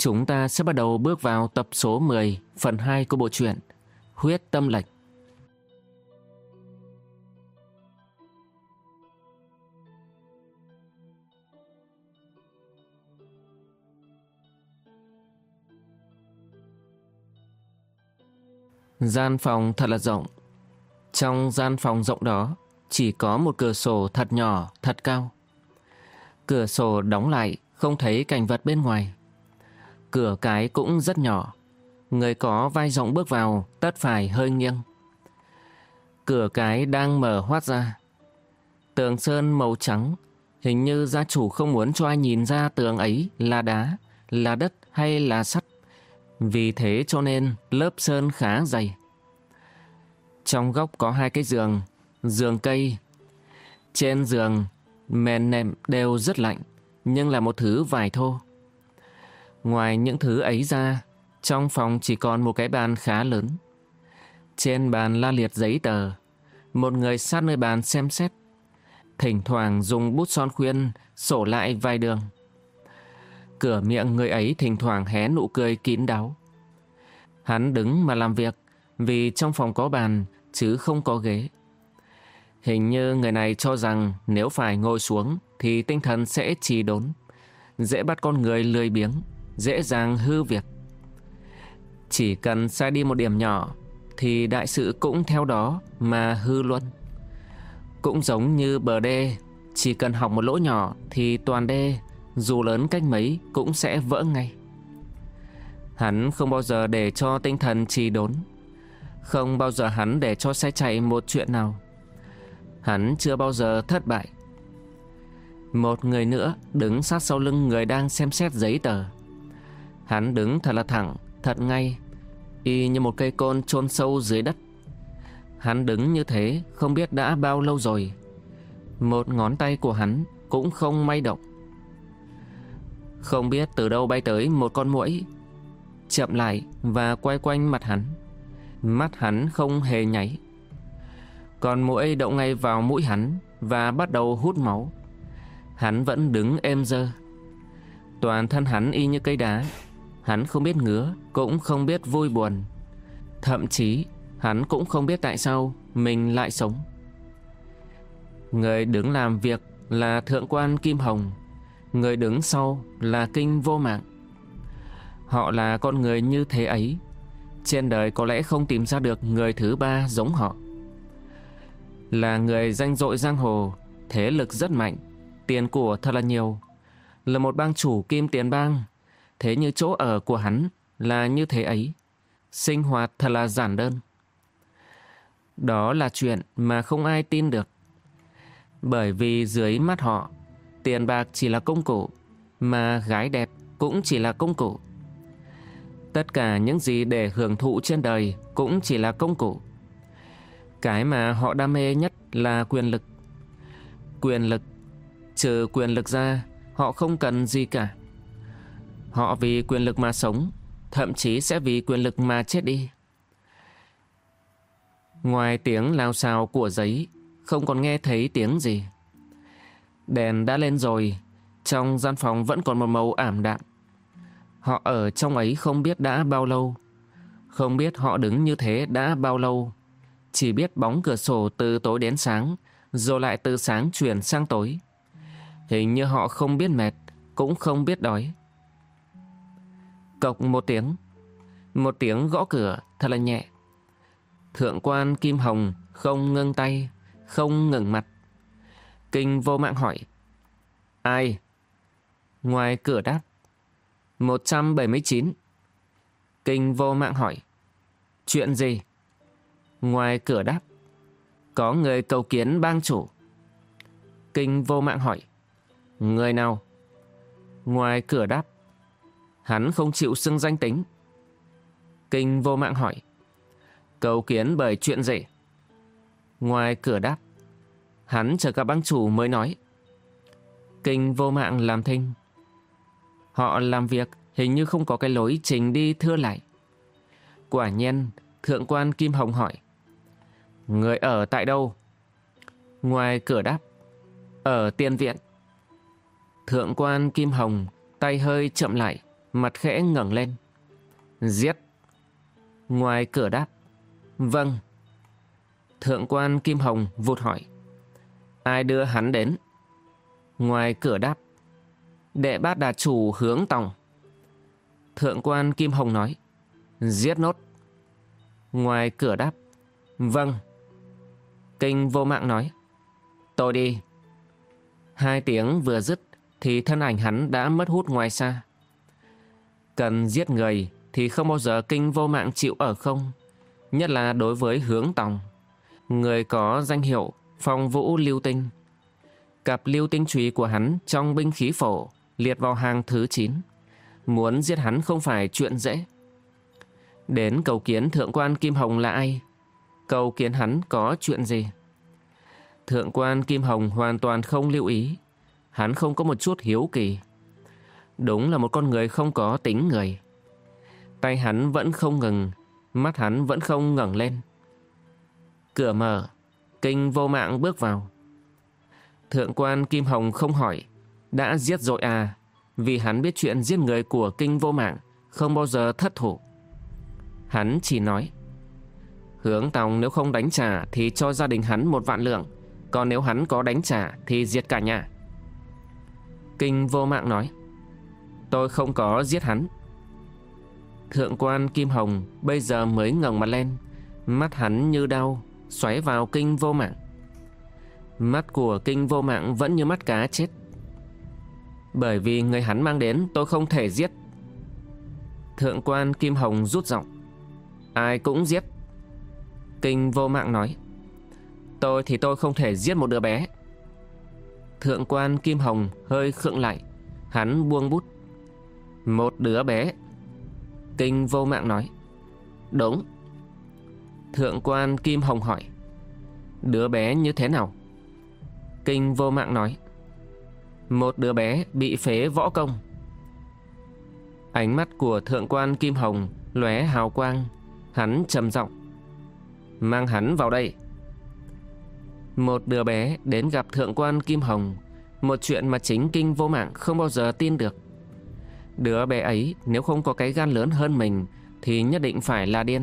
chúng ta sẽ bắt đầu bước vào tập số 10, phần 2 của bộ truyện Huyết Tâm Lệch. Gian phòng thật là rộng. Trong gian phòng rộng đó chỉ có một cửa sổ thật nhỏ, thật cao. Cửa sổ đóng lại, không thấy cảnh vật bên ngoài. Cửa cái cũng rất nhỏ. Người có vai rộng bước vào, tất phải hơi nghiêng. Cửa cái đang mở hoát ra. Tường sơn màu trắng, hình như gia chủ không muốn cho ai nhìn ra tường ấy là đá, là đất hay là sắt. Vì thế cho nên lớp sơn khá dày. Trong góc có hai cái giường, giường cây. Trên giường, mền nệm đều rất lạnh, nhưng là một thứ vải thô. Ngoài những thứ ấy ra, trong phòng chỉ còn một cái bàn khá lớn. Trên bàn la liệt giấy tờ, một người sát nơi bàn xem xét. Thỉnh thoảng dùng bút son khuyên sổ lại vài đường. Cửa miệng người ấy thỉnh thoảng hé nụ cười kín đáo. Hắn đứng mà làm việc vì trong phòng có bàn chứ không có ghế. Hình như người này cho rằng nếu phải ngồi xuống thì tinh thần sẽ trì đốn, dễ bắt con người lười biếng, dễ dàng hư việc. Chỉ cần sai đi một điểm nhỏ thì đại sự cũng theo đó mà hư luôn. Cũng giống như bờ đê, chỉ cần học một lỗ nhỏ thì toàn đê, dù lớn cách mấy cũng sẽ vỡ ngay. Hắn không bao giờ để cho tinh thần trì đốn, không bao giờ hắn để cho xe chạy một chuyện nào. Hắn chưa bao giờ thất bại. Một người nữa đứng sát sau lưng người đang xem xét giấy tờ. Hắn đứng thật là thẳng, thật ngay, y như một cây côn chôn sâu dưới đất. Hắn đứng như thế không biết đã bao lâu rồi. Một ngón tay của hắn cũng không may động. Không biết từ đâu bay tới một con muỗi, chậm lại và quay quanh mặt hắn. Mắt hắn không hề nháy. Còn muỗi đậu ngay vào mũi hắn và bắt đầu hút máu. Hắn vẫn đứng êm dơ. Toàn thân hắn y như cây đá. Hắn không biết ngứa, cũng không biết vui buồn. Thậm chí, hắn cũng không biết tại sao mình lại sống. Người đứng làm việc là Thượng quan Kim Hồng. Người đứng sau là Kinh Vô Mạng. Họ là con người như thế ấy. Trên đời có lẽ không tìm ra được người thứ ba giống họ. Là người danh dội giang hồ, thế lực rất mạnh, tiền của thật là nhiều. Là một bang chủ kim tiền bang, thế như chỗ ở của hắn là như thế ấy. Sinh hoạt thật là giản đơn. Đó là chuyện mà không ai tin được. Bởi vì dưới mắt họ, tiền bạc chỉ là công cụ, mà gái đẹp cũng chỉ là công cụ. Tất cả những gì để hưởng thụ trên đời cũng chỉ là công cụ. Cái mà họ đam mê nhất là quyền lực. Quyền lực, trừ quyền lực ra, họ không cần gì cả. Họ vì quyền lực mà sống, thậm chí sẽ vì quyền lực mà chết đi. Ngoài tiếng lao xào của giấy, không còn nghe thấy tiếng gì. Đèn đã lên rồi, trong gian phòng vẫn còn một màu ảm đạm. Họ ở trong ấy không biết đã bao lâu. Không biết họ đứng như thế đã bao lâu. Chỉ biết bóng cửa sổ từ tối đến sáng, rồi lại từ sáng chuyển sang tối. Hình như họ không biết mệt, cũng không biết đói. Cộc một tiếng. Một tiếng gõ cửa thật là nhẹ. Thượng quan Kim Hồng không ngưng tay, không ngừng mặt. Kinh vô mạng hỏi. Ai? Ngoài cửa đáp. 179 Kinh vô mạng hỏi Chuyện gì? Ngoài cửa đáp Có người cầu kiến bang chủ Kinh vô mạng hỏi Người nào? Ngoài cửa đáp Hắn không chịu xưng danh tính Kinh vô mạng hỏi. Cầu kiến bởi chuyện gì? Ngoài cửa đáp. Hắn chờ cả băng chủ mới nói. Kinh vô mạng làm thinh. Họ làm việc hình như không có cái lối trình đi thưa lại. Quả nhiên, thượng quan Kim Hồng hỏi. Người ở tại đâu? Ngoài cửa đáp. Ở tiên viện. Thượng quan Kim Hồng tay hơi chậm lại, mặt khẽ ngẩng lên. Giết. Ngoài cửa đáp. Vâng. Thượng quan Kim Hồng vụt hỏi. Ai đưa hắn đến? Ngoài cửa đáp. Đệ bát đà chủ hướng tòng. Thượng quan Kim Hồng nói. Giết nốt. Ngoài cửa đáp. Vâng. Kinh vô mạng nói. Tôi đi. Hai tiếng vừa dứt thì thân ảnh hắn đã mất hút ngoài xa. Cần giết người thì không bao giờ kinh vô mạng chịu ở không. Nhất là đối với hướng tòng. Người có danh hiệu phong vũ lưu tinh. Cặp lưu tinh trùy của hắn trong binh khí phổ liệt vào hàng thứ 9. Muốn giết hắn không phải chuyện dễ. Đến cầu kiến thượng quan Kim Hồng là ai? Cầu kiến hắn có chuyện gì? Thượng quan Kim Hồng hoàn toàn không lưu ý. Hắn không có một chút hiếu kỳ. Đúng là một con người không có tính người. Tay hắn vẫn không ngừng, mắt hắn vẫn không ngẩng lên. Cửa mở, kinh vô mạng bước vào. Thượng quan Kim Hồng không hỏi, đã giết rồi à, vì hắn biết chuyện giết người của kinh vô mạng, không bao giờ thất thủ. Hắn chỉ nói, hướng tòng nếu không đánh trả thì cho gia đình hắn một vạn lượng, còn nếu hắn có đánh trả thì diệt cả nhà. Kinh vô mạng nói, tôi không có giết hắn. Thượng quan Kim Hồng bây giờ mới ngẩng mặt lên, mắt hắn như đau, xoáy vào kinh vô mạng. Mắt của kinh vô mạng vẫn như mắt cá chết. Bởi vì người hắn mang đến tôi không thể giết. Thượng quan Kim Hồng rút giọng. Ai cũng giết. Kinh vô mạng nói. Tôi thì tôi không thể giết một đứa bé. Thượng quan Kim Hồng hơi khựng lại. Hắn buông bút. Một đứa bé. Kinh vô mạng nói. Đúng. Thượng quan Kim Hồng hỏi. Đứa bé như thế nào? Kinh vô mạng nói. Một đứa bé bị phế võ công. Ánh mắt của thượng quan Kim Hồng lóe hào quang. Hắn trầm giọng Mang hắn vào đây. Một đứa bé đến gặp thượng quan Kim Hồng. Một chuyện mà chính kinh vô mạng không bao giờ tin được. Đứa bé ấy nếu không có cái gan lớn hơn mình thì nhất định phải là điên.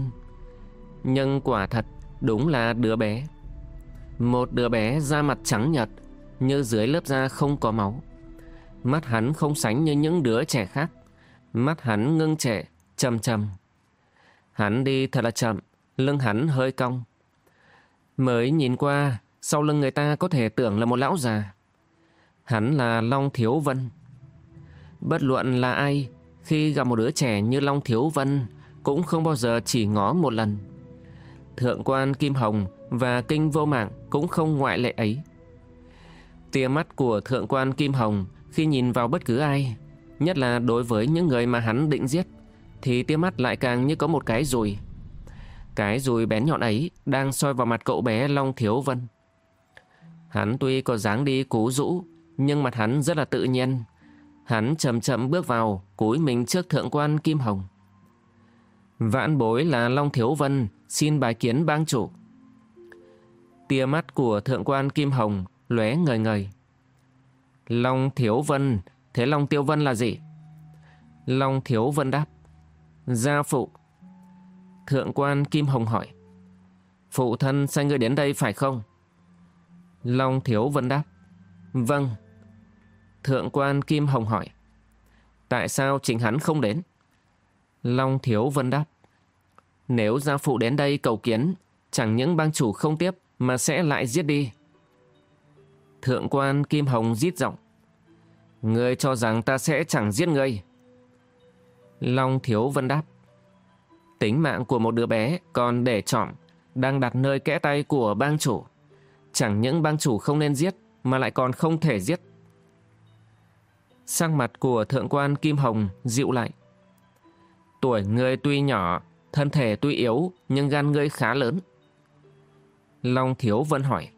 Nhưng quả thật đúng là đứa bé. Một đứa bé da mặt trắng nhật như dưới lớp da không có máu. Mắt hắn không sánh như những đứa trẻ khác. Mắt hắn ngưng trệ, chầm chầm. Hắn đi thật là chậm, lưng hắn hơi cong. Mới nhìn qua, sau lưng người ta có thể tưởng là một lão già. Hắn là Long Thiếu Vân. Bất luận là ai, khi gặp một đứa trẻ như Long Thiếu Vân, cũng không bao giờ chỉ ngó một lần. Thượng quan Kim Hồng và Kinh Vô Mạng cũng không ngoại lệ ấy. Tia mắt của Thượng quan Kim Hồng khi nhìn vào bất cứ ai, nhất là đối với những người mà hắn định giết, thì tia mắt lại càng như có một cái rùi. Cái rùi bén nhọn ấy đang soi vào mặt cậu bé Long Thiếu Vân. Hắn tuy có dáng đi cú rũ, nhưng mặt hắn rất là tự nhiên. Hắn chậm chậm bước vào, cúi mình trước thượng quan Kim Hồng. Vãn bối là Long Thiếu Vân, xin bài kiến bang chủ. Tia mắt của thượng quan Kim Hồng lóe ngời ngời. Long Thiếu Vân, thế Long Tiêu Vân là gì? Long Thiếu Vân đáp. Gia phụ. Thượng quan Kim Hồng hỏi. Phụ thân sai ngươi đến đây phải không? Long Thiếu Vân đáp. Vâng. Thượng quan Kim Hồng hỏi. Tại sao chính hắn không đến? Long Thiếu Vân đáp. Nếu gia phụ đến đây cầu kiến, chẳng những bang chủ không tiếp mà sẽ lại giết đi. Thượng quan Kim Hồng giết giọng. Ngươi cho rằng ta sẽ chẳng giết ngươi. Long Thiếu Vân đáp. Tính mạng của một đứa bé còn để chọn, đang đặt nơi kẽ tay của bang chủ. Chẳng những bang chủ không nên giết, mà lại còn không thể giết. Sang mặt của thượng quan Kim Hồng dịu lại. Tuổi ngươi tuy nhỏ, thân thể tuy yếu nhưng gan ngươi khá lớn. Long Thiếu Vân hỏi.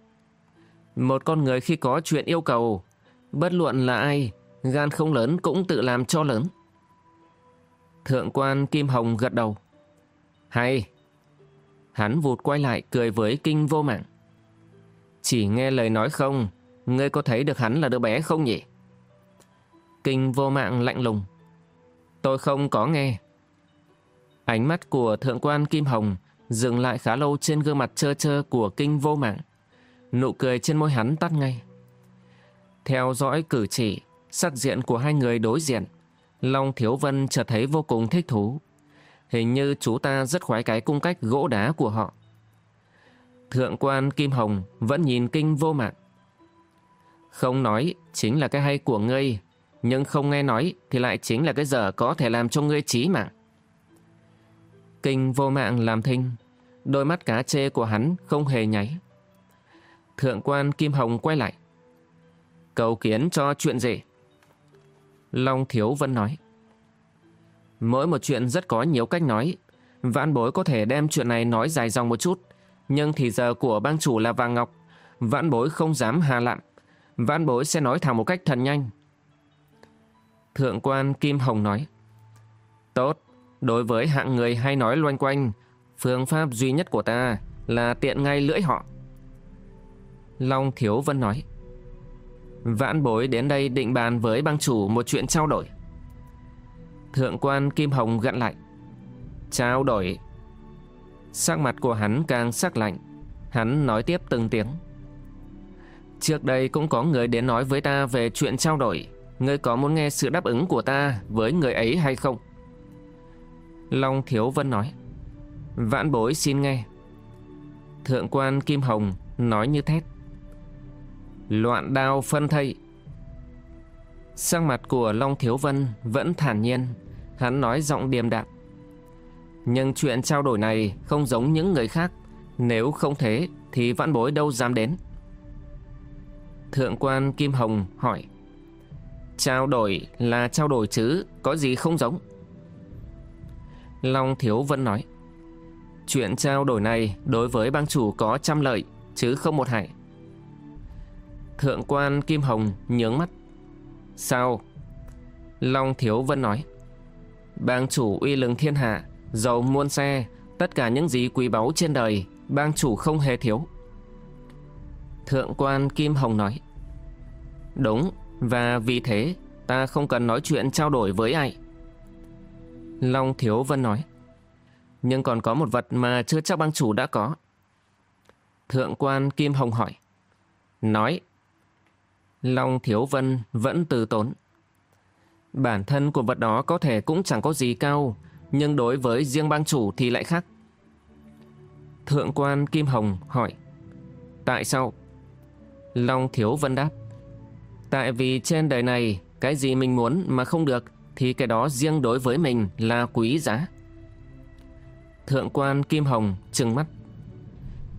Một con người khi có chuyện yêu cầu, bất luận là ai, gan không lớn cũng tự làm cho lớn. Thượng quan Kim Hồng gật đầu. Hay. Hắn vụt quay lại cười với kinh vô mạng. Chỉ nghe lời nói không, ngươi có thấy được hắn là đứa bé không nhỉ? Kinh vô mạng lạnh lùng. Tôi không có nghe. Ánh mắt của thượng quan Kim Hồng dừng lại khá lâu trên gương mặt trơ trơ của kinh vô mạng. Nụ cười trên môi hắn tắt ngay. Theo dõi cử chỉ, sắc diện của hai người đối diện, Long Thiếu Vân chợt thấy vô cùng thích thú. Hình như chú ta rất khoái cái cung cách gỗ đá của họ. Thượng quan Kim Hồng vẫn nhìn kinh vô mạng. Không nói chính là cái hay của ngươi, nhưng không nghe nói thì lại chính là cái giờ có thể làm cho ngươi trí mạng. Kinh vô mạng làm thinh, đôi mắt cá chê của hắn không hề nháy. Thượng quan Kim Hồng quay lại. Cầu kiến cho chuyện gì? Long Thiếu Vân nói. Mỗi một chuyện rất có nhiều cách nói. Vãn bối có thể đem chuyện này nói dài dòng một chút. Nhưng thì giờ của bang chủ là Vàng Ngọc. Vãn bối không dám hà lặn Vãn bối sẽ nói thẳng một cách thần nhanh. Thượng quan Kim Hồng nói. Tốt, đối với hạng người hay nói loanh quanh, phương pháp duy nhất của ta là tiện ngay lưỡi họ. Long Thiếu Vân nói. Vãn bối đến đây định bàn với bang chủ một chuyện trao đổi. Thượng quan Kim Hồng gặn lại. Trao đổi. Sắc mặt của hắn càng sắc lạnh. Hắn nói tiếp từng tiếng. Trước đây cũng có người đến nói với ta về chuyện trao đổi. Ngươi có muốn nghe sự đáp ứng của ta với người ấy hay không? Long Thiếu Vân nói. Vãn bối xin nghe. Thượng quan Kim Hồng nói như thét. Loạn đao phân thây. Sang mặt của Long Thiếu Vân vẫn thản nhiên, hắn nói giọng điềm đạm. Nhưng chuyện trao đổi này không giống những người khác, nếu không thế thì vãn bối đâu dám đến. Thượng quan Kim Hồng hỏi. Trao đổi là trao đổi chứ, có gì không giống? Long Thiếu Vân nói. Chuyện trao đổi này đối với bang chủ có trăm lợi, chứ không một hại. Thượng quan Kim Hồng nhướng mắt. Sao? Long Thiếu Vân nói. Bang chủ uy lừng thiên hạ, giàu muôn xe, tất cả những gì quý báu trên đời, bang chủ không hề thiếu. Thượng quan Kim Hồng nói. Đúng, và vì thế ta không cần nói chuyện trao đổi với ai. Long Thiếu Vân nói. Nhưng còn có một vật mà chưa chắc bang chủ đã có. Thượng quan Kim Hồng hỏi. Nói. Long Thiếu Vân vẫn từ tốn. Bản thân của vật đó có thể cũng chẳng có gì cao, nhưng đối với riêng bang chủ thì lại khác. Thượng quan Kim Hồng hỏi. Tại sao? Long Thiếu Vân đáp. Tại vì trên đời này, cái gì mình muốn mà không được, thì cái đó riêng đối với mình là quý giá. Thượng quan Kim Hồng trừng mắt.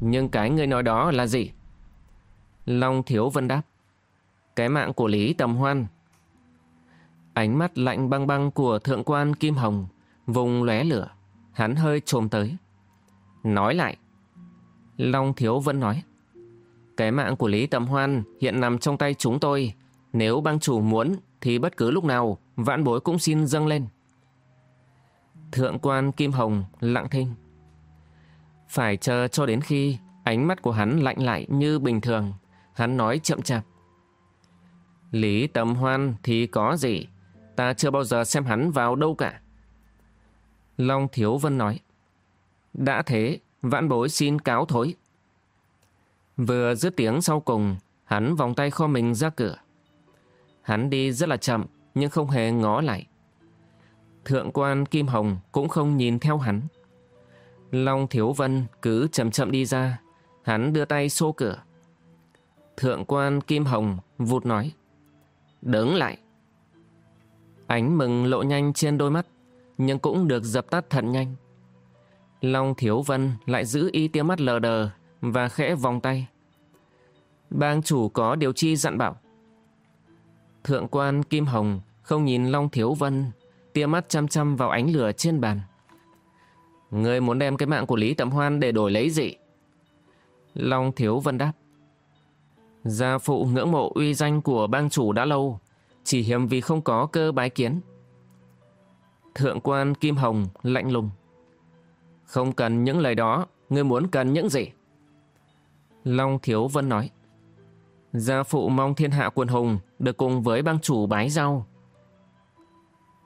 Nhưng cái người nói đó là gì? Long Thiếu Vân đáp. Cái mạng của Lý Tầm Hoan. Ánh mắt lạnh băng băng của thượng quan Kim Hồng vùng lóe lửa. Hắn hơi trồm tới. Nói lại. Long Thiếu Vân nói. Cái mạng của Lý Tầm Hoan hiện nằm trong tay chúng tôi. Nếu bang chủ muốn thì bất cứ lúc nào vãn bối cũng xin dâng lên. Thượng quan Kim Hồng lặng thinh. Phải chờ cho đến khi ánh mắt của hắn lạnh lại như bình thường. Hắn nói chậm chạp. Lý Tầm Hoan thì có gì? Ta chưa bao giờ xem hắn vào đâu cả. Long Thiếu Vân nói. Đã thế, vãn bối xin cáo thối. Vừa dứt tiếng sau cùng, hắn vòng tay kho mình ra cửa. Hắn đi rất là chậm, nhưng không hề ngó lại. Thượng quan Kim Hồng cũng không nhìn theo hắn. Long Thiếu Vân cứ chậm chậm đi ra, hắn đưa tay xô cửa. Thượng quan Kim Hồng vụt nói. Đứng lại. Ánh mừng lộ nhanh trên đôi mắt, nhưng cũng được dập tắt thật nhanh. Long Thiếu Vân lại giữ y tia mắt lờ đờ và khẽ vòng tay. Bang chủ có điều chi dặn bảo. Thượng quan Kim Hồng không nhìn Long Thiếu Vân, tia mắt chăm chăm vào ánh lửa trên bàn. Ngươi muốn đem cái mạng của Lý Tầm Hoan để đổi lấy gì? Long Thiếu Vân đáp. Gia phụ ngưỡng mộ uy danh của bang chủ đã lâu, chỉ hiếm vì không có cơ bái kiến. Thượng quan Kim Hồng lạnh lùng. Không cần những lời đó, ngươi muốn cần những gì? Long Thiếu Vân nói. Gia phụ mong thiên hạ quần hùng được cùng với bang chủ bái rau.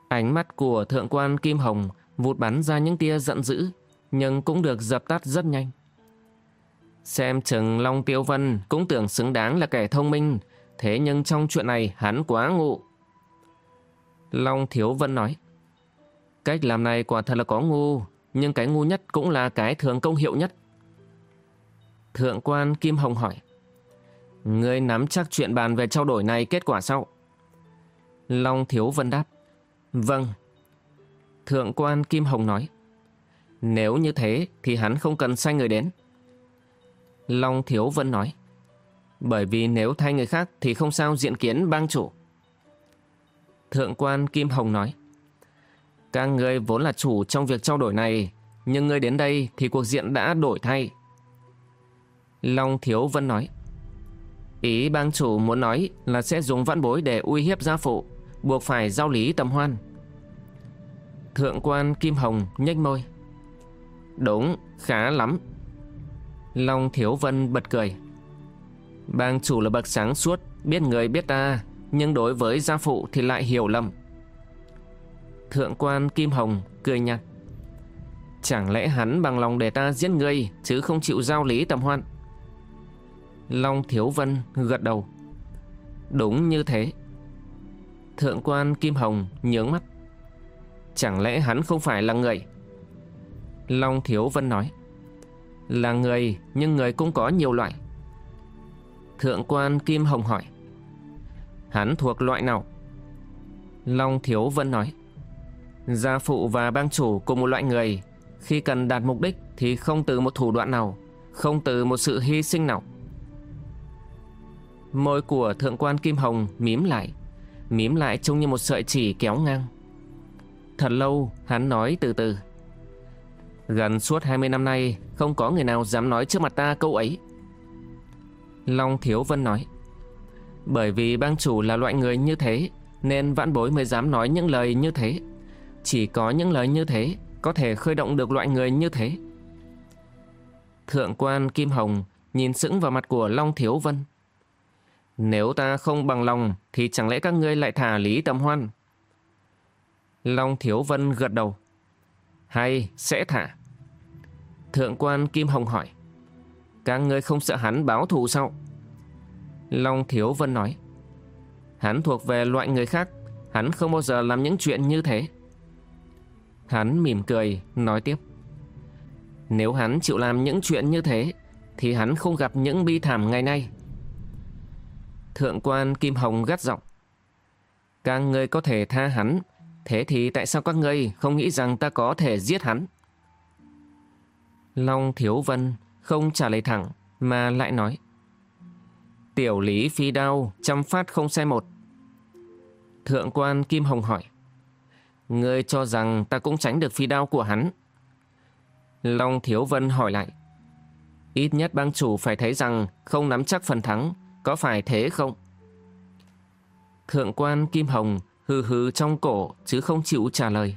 Ánh mắt của thượng quan Kim Hồng vụt bắn ra những tia giận dữ, nhưng cũng được dập tắt rất nhanh. Xem chừng Long Tiêu Vân cũng tưởng xứng đáng là kẻ thông minh, thế nhưng trong chuyện này hắn quá ngu. Long Thiếu Vân nói, cách làm này quả thật là có ngu, nhưng cái ngu nhất cũng là cái thường công hiệu nhất. Thượng quan Kim Hồng hỏi, Ngươi nắm chắc chuyện bàn về trao đổi này kết quả sau. Long Thiếu Vân đáp, Vâng. Thượng quan Kim Hồng nói, Nếu như thế thì hắn không cần sai người đến. Long Thiếu Vân nói, Bởi vì nếu thay người khác thì không sao diện kiến bang chủ. Thượng quan Kim Hồng nói, Các ngươi vốn là chủ trong việc trao đổi này, nhưng ngươi đến đây thì cuộc diện đã đổi thay. Long Thiếu Vân nói, Ý bang chủ muốn nói là sẽ dùng vãn bối để uy hiếp gia phụ, buộc phải giao lý tầm hoan. Thượng quan Kim Hồng nhếch môi. Đúng, khá lắm. Long Thiếu Vân bật cười. Bang chủ là bậc sáng suốt, biết người biết ta, nhưng đối với gia phụ thì lại hiểu lầm. Thượng quan Kim Hồng cười nhạt. Chẳng lẽ hắn bằng lòng để ta giết ngươi, chứ không chịu giao lý tầm hoan? Long Thiếu Vân gật đầu. Đúng như thế. Thượng quan Kim Hồng nhướng mắt. Chẳng lẽ hắn không phải là người? Long Thiếu Vân nói. Là người, nhưng người cũng có nhiều loại. Thượng quan Kim Hồng hỏi. Hắn thuộc loại nào? Long Thiếu Vân nói. Gia phụ và bang chủ cùng một loại người, khi cần đạt mục đích thì không từ một thủ đoạn nào, không từ một sự hy sinh nào. Môi của thượng quan Kim Hồng mím lại Mím lại trông như một sợi chỉ kéo ngang. Thật lâu, hắn nói từ từ. Gần suốt 20 năm nay, Không có người nào dám nói trước mặt ta câu ấy. Long Thiếu Vân nói, Bởi vì bang chủ là loại người như thế, Nên vãn bối mới dám nói những lời như thế. Chỉ có những lời như thế Có thể khơi động được loại người như thế. Thượng quan Kim Hồng Nhìn sững vào mặt của Long Thiếu Vân nếu ta không bằng lòng thì chẳng lẽ các ngươi lại thả Lý Tầm Hoan? Long Thiếu Vân gật đầu. Hay sẽ thả. Thượng quan Kim Hồng hỏi. Các ngươi không sợ hắn báo thù sao? Long Thiếu Vân nói. Hắn thuộc về loại người khác. Hắn không bao giờ làm những chuyện như thế. Hắn mỉm cười, nói tiếp. Nếu hắn chịu làm những chuyện như thế, thì hắn không gặp những bi thảm ngày nay. Thượng quan Kim Hồng gắt giọng. Các ngươi có thể tha hắn, thế thì tại sao các ngươi không nghĩ rằng ta có thể giết hắn? Long Thiếu Vân không trả lời thẳng mà lại nói. Tiểu lý phi đao, trăm phát không sai một. Thượng quan Kim Hồng hỏi. Ngươi cho rằng ta cũng tránh được phi đao của hắn. Long Thiếu Vân hỏi lại. Ít nhất bang chủ phải thấy rằng không nắm chắc phần thắng có phải thế không? Thượng quan Kim Hồng hừ hừ trong cổ chứ không chịu trả lời.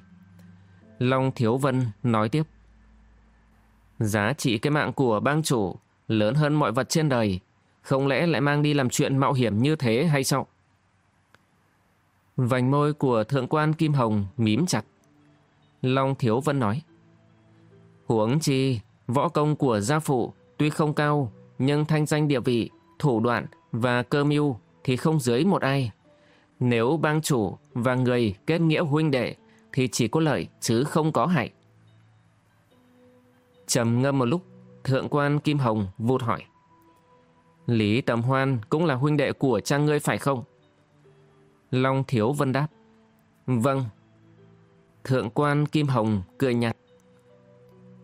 Long Thiếu Vân nói tiếp. Giá trị cái mạng của bang chủ lớn hơn mọi vật trên đời. Không lẽ lại mang đi làm chuyện mạo hiểm như thế hay sao? Vành môi của thượng quan Kim Hồng mím chặt. Long Thiếu Vân nói. Huống chi, võ công của gia phụ tuy không cao, nhưng thanh danh địa vị, thủ đoạn và cơ mưu thì không dưới một ai. Nếu bang chủ và người kết nghĩa huynh đệ thì chỉ có lợi chứ không có hại. trầm ngâm một lúc, thượng quan Kim Hồng vụt hỏi. Lý Tầm Hoan cũng là huynh đệ của cha ngươi phải không? Long Thiếu Vân đáp. Vâng. Thượng quan Kim Hồng cười nhạt.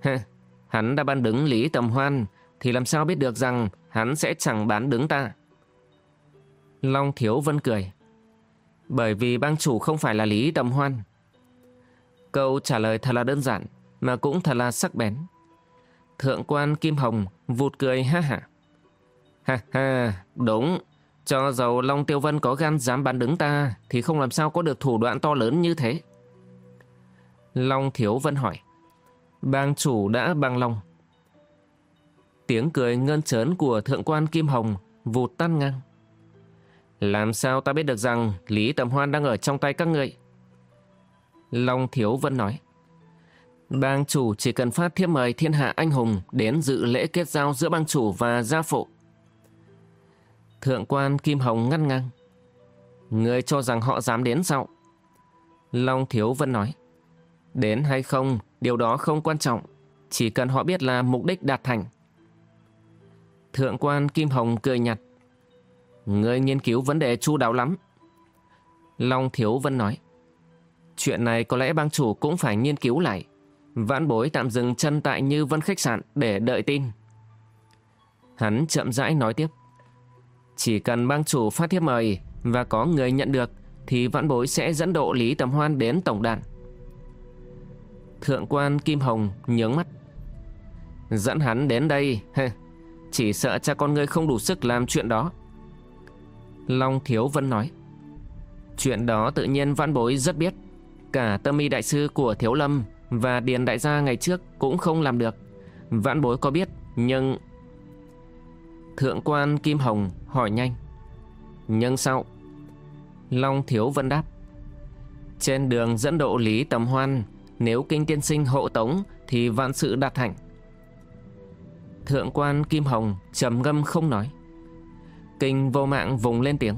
Hả, hắn đã ban đứng Lý Tầm Hoan thì làm sao biết được rằng hắn sẽ chẳng bán đứng ta. Long Thiếu Vân cười. Bởi vì bang chủ không phải là Lý Đầm Hoan. Câu trả lời thật là đơn giản, mà cũng thật là sắc bén. Thượng quan Kim Hồng vụt cười ha hả. Ha ha, đúng. Cho dầu Long Tiêu Vân có gan dám bán đứng ta thì không làm sao có được thủ đoạn to lớn như thế. Long Thiếu Vân hỏi. Bang chủ đã bằng lòng. Tiếng cười ngân chớn của thượng quan Kim Hồng vụt tan ngang. Làm sao ta biết được rằng Lý Tầm Hoan đang ở trong tay các người? Long Thiếu Vân nói. Bang chủ chỉ cần phát thiếp mời thiên hạ anh hùng đến dự lễ kết giao giữa bang chủ và gia phụ. Thượng quan Kim Hồng ngăn ngang. Người cho rằng họ dám đến sao? Long Thiếu Vân nói. Đến hay không, điều đó không quan trọng. Chỉ cần họ biết là mục đích đạt thành. Thượng quan Kim Hồng cười nhạt. Người nghiên cứu vấn đề chu đáo lắm. Long Thiếu Vân nói. Chuyện này có lẽ bang chủ cũng phải nghiên cứu lại. Vãn bối tạm dừng chân tại Như Vân khách sạn để đợi tin. Hắn chậm rãi nói tiếp. Chỉ cần bang chủ phát thiếp mời và có người nhận được thì vãn bối sẽ dẫn độ Lý Tầm Hoan đến tổng đàn. Thượng quan Kim Hồng nhướng mắt. Dẫn hắn đến đây, chỉ sợ cha con ngươi không đủ sức làm chuyện đó. Long Thiếu Vân nói. Chuyện đó tự nhiên vãn bối rất biết. Cả tâm y đại sư của Thiếu Lâm và Điền đại gia ngày trước cũng không làm được. Vãn bối có biết, nhưng... Thượng quan Kim Hồng hỏi nhanh. Nhưng sao? Long Thiếu Vân đáp. Trên đường dẫn độ Lý Tầm Hoan, nếu kinh tiên sinh hộ tống thì vạn sự đạt thành. Thượng quan Kim Hồng trầm ngâm không nói. Kinh vô mạng vùng lên tiếng.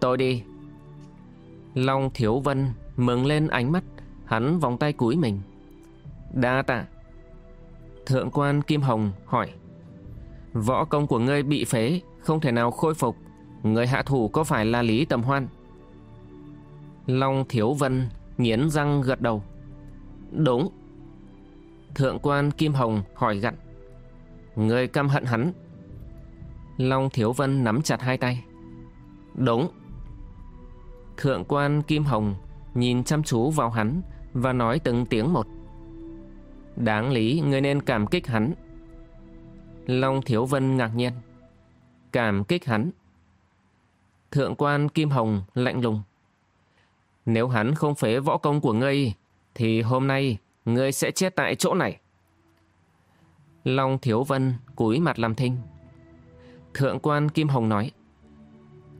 Tôi đi. Long Thiếu Vân mừng lên ánh mắt, hắn vòng tay cúi mình. Đa tạ. Thượng quan Kim Hồng hỏi. Võ công của ngươi bị phế, không thể nào khôi phục. Người hạ thủ có phải là Lý Tầm Hoan? Long Thiếu Vân nghiến răng gật đầu. Đúng. Thượng quan Kim Hồng hỏi gặn. Người căm hận hắn. Long Thiếu Vân nắm chặt hai tay. Đúng. Thượng quan Kim Hồng nhìn chăm chú vào hắn và nói từng tiếng một. Đáng lý người nên cảm kích hắn. Long Thiếu Vân ngạc nhiên. Cảm kích hắn. Thượng quan Kim Hồng lạnh lùng. Nếu hắn không phế võ công của ngươi, thì hôm nay ngươi sẽ chết tại chỗ này. Long Thiếu Vân cúi mặt làm thinh. Thượng quan Kim Hồng nói.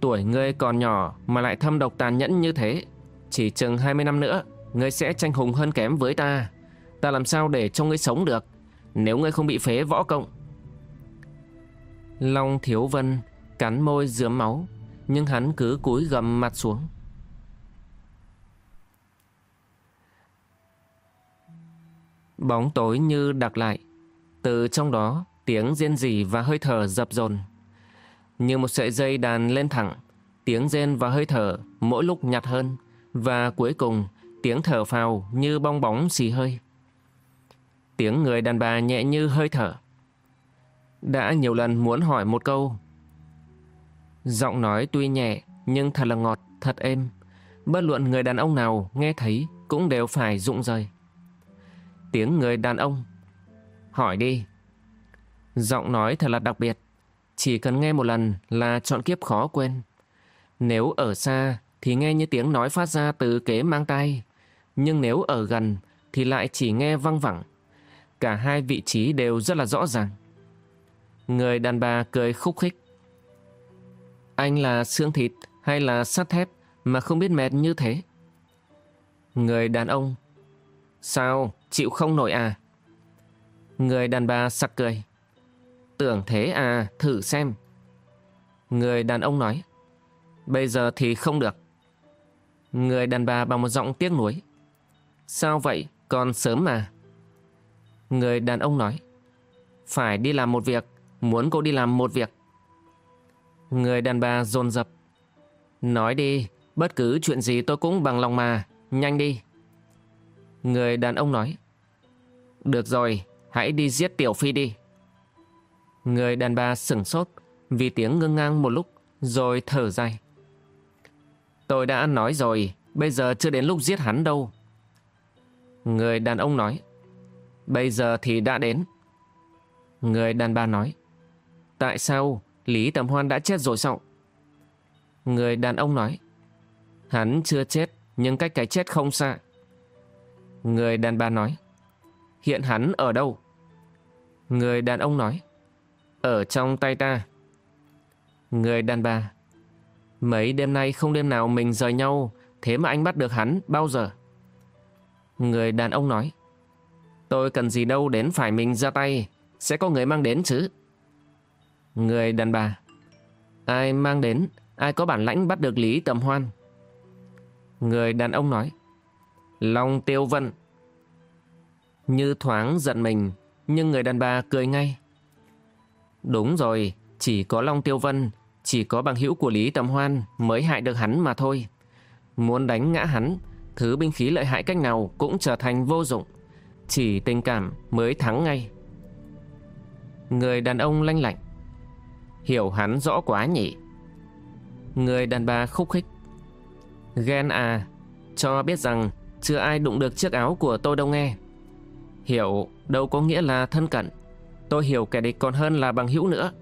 Tuổi ngươi còn nhỏ mà lại thâm độc tàn nhẫn như thế. Chỉ chừng 20 năm nữa, ngươi sẽ tranh hùng hơn kém với ta. Ta làm sao để cho ngươi sống được, nếu ngươi không bị phế võ công. Long Thiếu Vân cắn môi dướm máu, nhưng hắn cứ cúi gầm mặt xuống. Bóng tối như đặc lại, từ trong đó tiếng rên rỉ và hơi thở dập dồn Như một sợi dây đàn lên thẳng, tiếng rên và hơi thở mỗi lúc nhạt hơn, và cuối cùng tiếng thở phào như bong bóng xì hơi. Tiếng người đàn bà nhẹ như hơi thở. Đã nhiều lần muốn hỏi một câu. Giọng nói tuy nhẹ nhưng thật là ngọt, thật êm. Bất luận người đàn ông nào nghe thấy cũng đều phải rụng rời. Tiếng người đàn ông. Hỏi đi. Giọng nói thật là đặc biệt. Chỉ cần nghe một lần là chọn kiếp khó quên. Nếu ở xa thì nghe như tiếng nói phát ra từ kế mang tay. Nhưng nếu ở gần thì lại chỉ nghe văng vẳng. Cả hai vị trí đều rất là rõ ràng. Người đàn bà cười khúc khích. Anh là xương thịt hay là sắt thép mà không biết mệt như thế? Người đàn ông. Sao, chịu không nổi à? Người đàn bà sặc cười. Tưởng thế à, thử xem. Người đàn ông nói. Bây giờ thì không được. Người đàn bà bằng một giọng tiếc nuối. Sao vậy, còn sớm mà. Người đàn ông nói. Phải đi làm một việc, muốn cô đi làm một việc. Người đàn bà dồn dập. Nói đi, bất cứ chuyện gì tôi cũng bằng lòng mà, nhanh đi. Người đàn ông nói. Được rồi, hãy đi giết Tiểu Phi đi. Người đàn bà sửng sốt vì tiếng ngưng ngang một lúc rồi thở dài. Tôi đã nói rồi, bây giờ chưa đến lúc giết hắn đâu. Người đàn ông nói. Bây giờ thì đã đến. Người đàn bà nói. Tại sao Lý Tầm Hoan đã chết rồi sao? Người đàn ông nói. Hắn chưa chết, nhưng cách cái chết không xa. Người đàn bà nói. Hiện hắn ở đâu? Người đàn ông nói. Ở trong tay ta. Người đàn bà. Mấy đêm nay không đêm nào mình rời nhau, thế mà anh bắt được hắn bao giờ? Người đàn ông nói. Tôi cần gì đâu đến phải mình ra tay, sẽ có người mang đến chứ. Người đàn bà. Ai mang đến, ai có bản lãnh bắt được Lý Tầm Hoan? Người đàn ông nói. Long Tiêu Vân. Như thoáng giận mình, nhưng người đàn bà cười ngay. Đúng rồi, chỉ có Long Tiêu Vân, chỉ có bằng hữu của Lý Tầm Hoan mới hại được hắn mà thôi. Muốn đánh ngã hắn, thứ binh khí lợi hại cách nào cũng trở thành vô dụng. Chỉ tình cảm mới thắng ngay. Người đàn ông lanh lạnh. Hiểu hắn rõ quá nhỉ. Người đàn bà khúc khích. Ghen à, cho biết rằng chưa ai đụng được chiếc áo của tôi đâu nghe. Hiểu đâu có nghĩa là thân cận. Tôi hiểu kẻ địch còn hơn là bằng hữu nữa.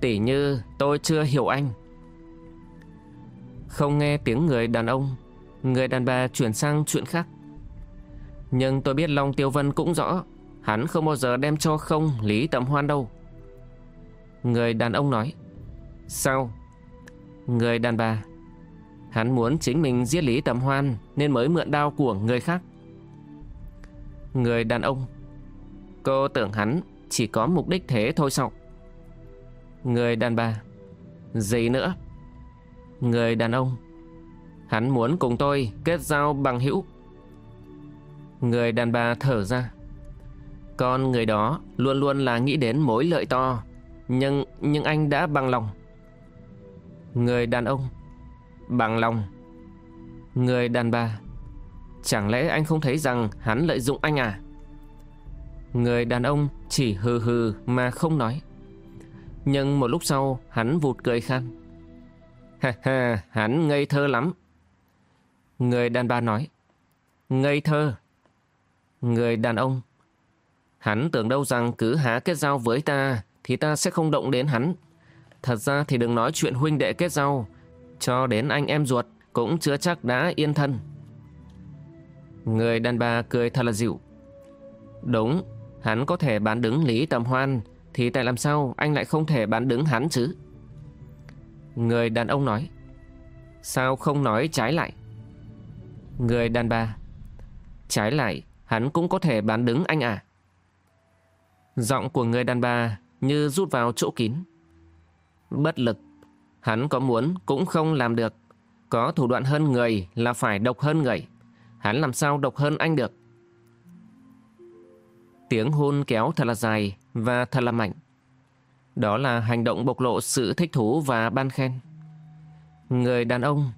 Tỉ như tôi chưa hiểu anh. Không nghe tiếng người đàn ông, người đàn bà chuyển sang chuyện khác. Nhưng tôi biết Long Tiêu Vân cũng rõ, hắn không bao giờ đem cho không Lý Tầm Hoan đâu. Người đàn ông nói, sao? Người đàn bà, hắn muốn chính mình giết Lý Tầm Hoan nên mới mượn đao của người khác. Người đàn ông, cô tưởng hắn chỉ có mục đích thế thôi sao? Người đàn bà, gì nữa? Người đàn ông, hắn muốn cùng tôi kết giao bằng hữu. Người đàn bà thở ra. Con người đó luôn luôn là nghĩ đến mối lợi to, nhưng nhưng anh đã bằng lòng. Người đàn ông, bằng lòng. Người đàn bà, chẳng lẽ anh không thấy rằng hắn lợi dụng anh à? Người đàn ông chỉ hừ hừ mà không nói. Nhưng một lúc sau hắn vụt cười khan. Ha ha, hắn ngây thơ lắm. Người đàn bà nói. Ngây thơ. Người đàn ông. Hắn tưởng đâu rằng cứ há kết giao với ta thì ta sẽ không động đến hắn. Thật ra thì đừng nói chuyện huynh đệ kết giao. Cho đến anh em ruột cũng chưa chắc đã yên thân. Người đàn bà cười thật là dịu. Đúng, hắn có thể bán đứng Lý Tầm Hoan thì tại làm sao anh lại không thể bán đứng hắn chứ? Người đàn ông nói. Sao không nói trái lại? Người đàn bà. Trái lại, hắn cũng có thể bán đứng anh à? Giọng của người đàn bà như rút vào chỗ kín. Bất lực, hắn có muốn cũng không làm được. Có thủ đoạn hơn người là phải độc hơn người. Hắn làm sao độc hơn anh được? Tiếng hôn kéo thật là dài và thật là mạnh. Đó là hành động bộc lộ sự thích thú và ban khen. Người đàn ông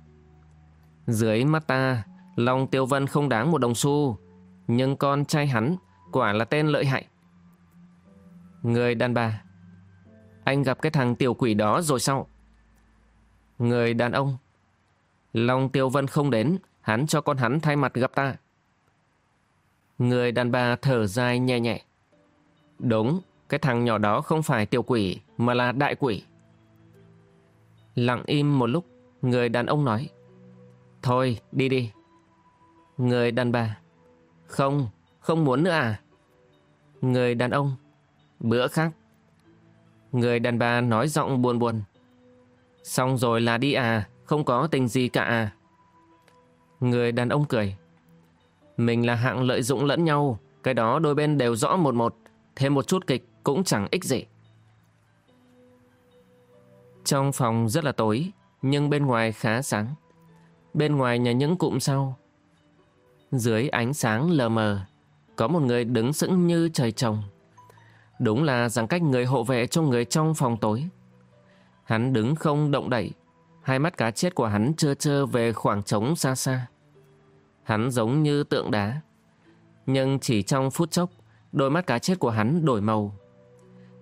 Dưới mắt ta, Long Tiêu Vân không đáng một đồng xu, nhưng con trai hắn quả là tên lợi hại. Người đàn bà Anh gặp cái thằng tiểu quỷ đó rồi sao? Người đàn ông Long Tiêu Vân không đến, hắn cho con hắn thay mặt gặp ta. Người đàn bà thở dài nhẹ nhẹ. Đúng, cái thằng nhỏ đó không phải tiểu quỷ mà là đại quỷ. Lặng im một lúc, người đàn ông nói. Thôi, đi đi. Người đàn bà. Không, không muốn nữa à? Người đàn ông. Bữa khác. Người đàn bà nói giọng buồn buồn. Xong rồi là đi à, không có tình gì cả à. Người đàn ông cười. Mình là hạng lợi dụng lẫn nhau, cái đó đôi bên đều rõ một một, thêm một chút kịch cũng chẳng ích gì. Trong phòng rất là tối, nhưng bên ngoài khá sáng. Bên ngoài nhà những cụm sau. Dưới ánh sáng lờ mờ, có một người đứng sững như trời trồng. Đúng là rằng cách người hộ vệ cho người trong phòng tối. Hắn đứng không động đậy, hai mắt cá chết của hắn trơ trơ về khoảng trống xa xa. Hắn giống như tượng đá. Nhưng chỉ trong phút chốc, đôi mắt cá chết của hắn đổi màu.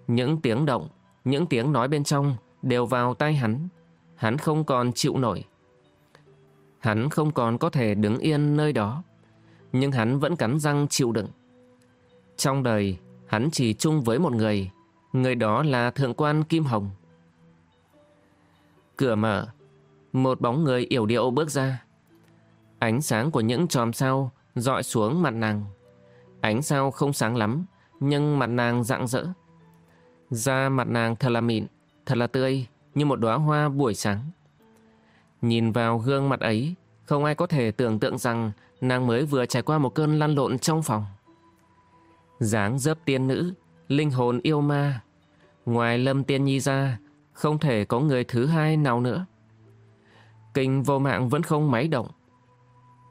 Những tiếng động, những tiếng nói bên trong đều vào tay hắn. Hắn không còn chịu nổi. Hắn không còn có thể đứng yên nơi đó. Nhưng hắn vẫn cắn răng chịu đựng. Trong đời, hắn chỉ chung với một người, người đó là Thượng quan Kim Hồng. Cửa mở, một bóng người yểu điệu bước ra. Ánh sáng của những chòm sao dọi xuống mặt nàng. Ánh sao không sáng lắm, nhưng mặt nàng rạng rỡ. Da mặt nàng thật là mịn, thật là tươi, như một đóa hoa buổi sáng. Nhìn vào gương mặt ấy, không ai có thể tưởng tượng rằng nàng mới vừa trải qua một cơn lăn lộn trong phòng. dáng dấp tiên nữ, linh hồn yêu ma. Ngoài Lâm Tiên Nhi ra, không thể có người thứ hai nào nữa. Kinh vô mạng vẫn không máy động.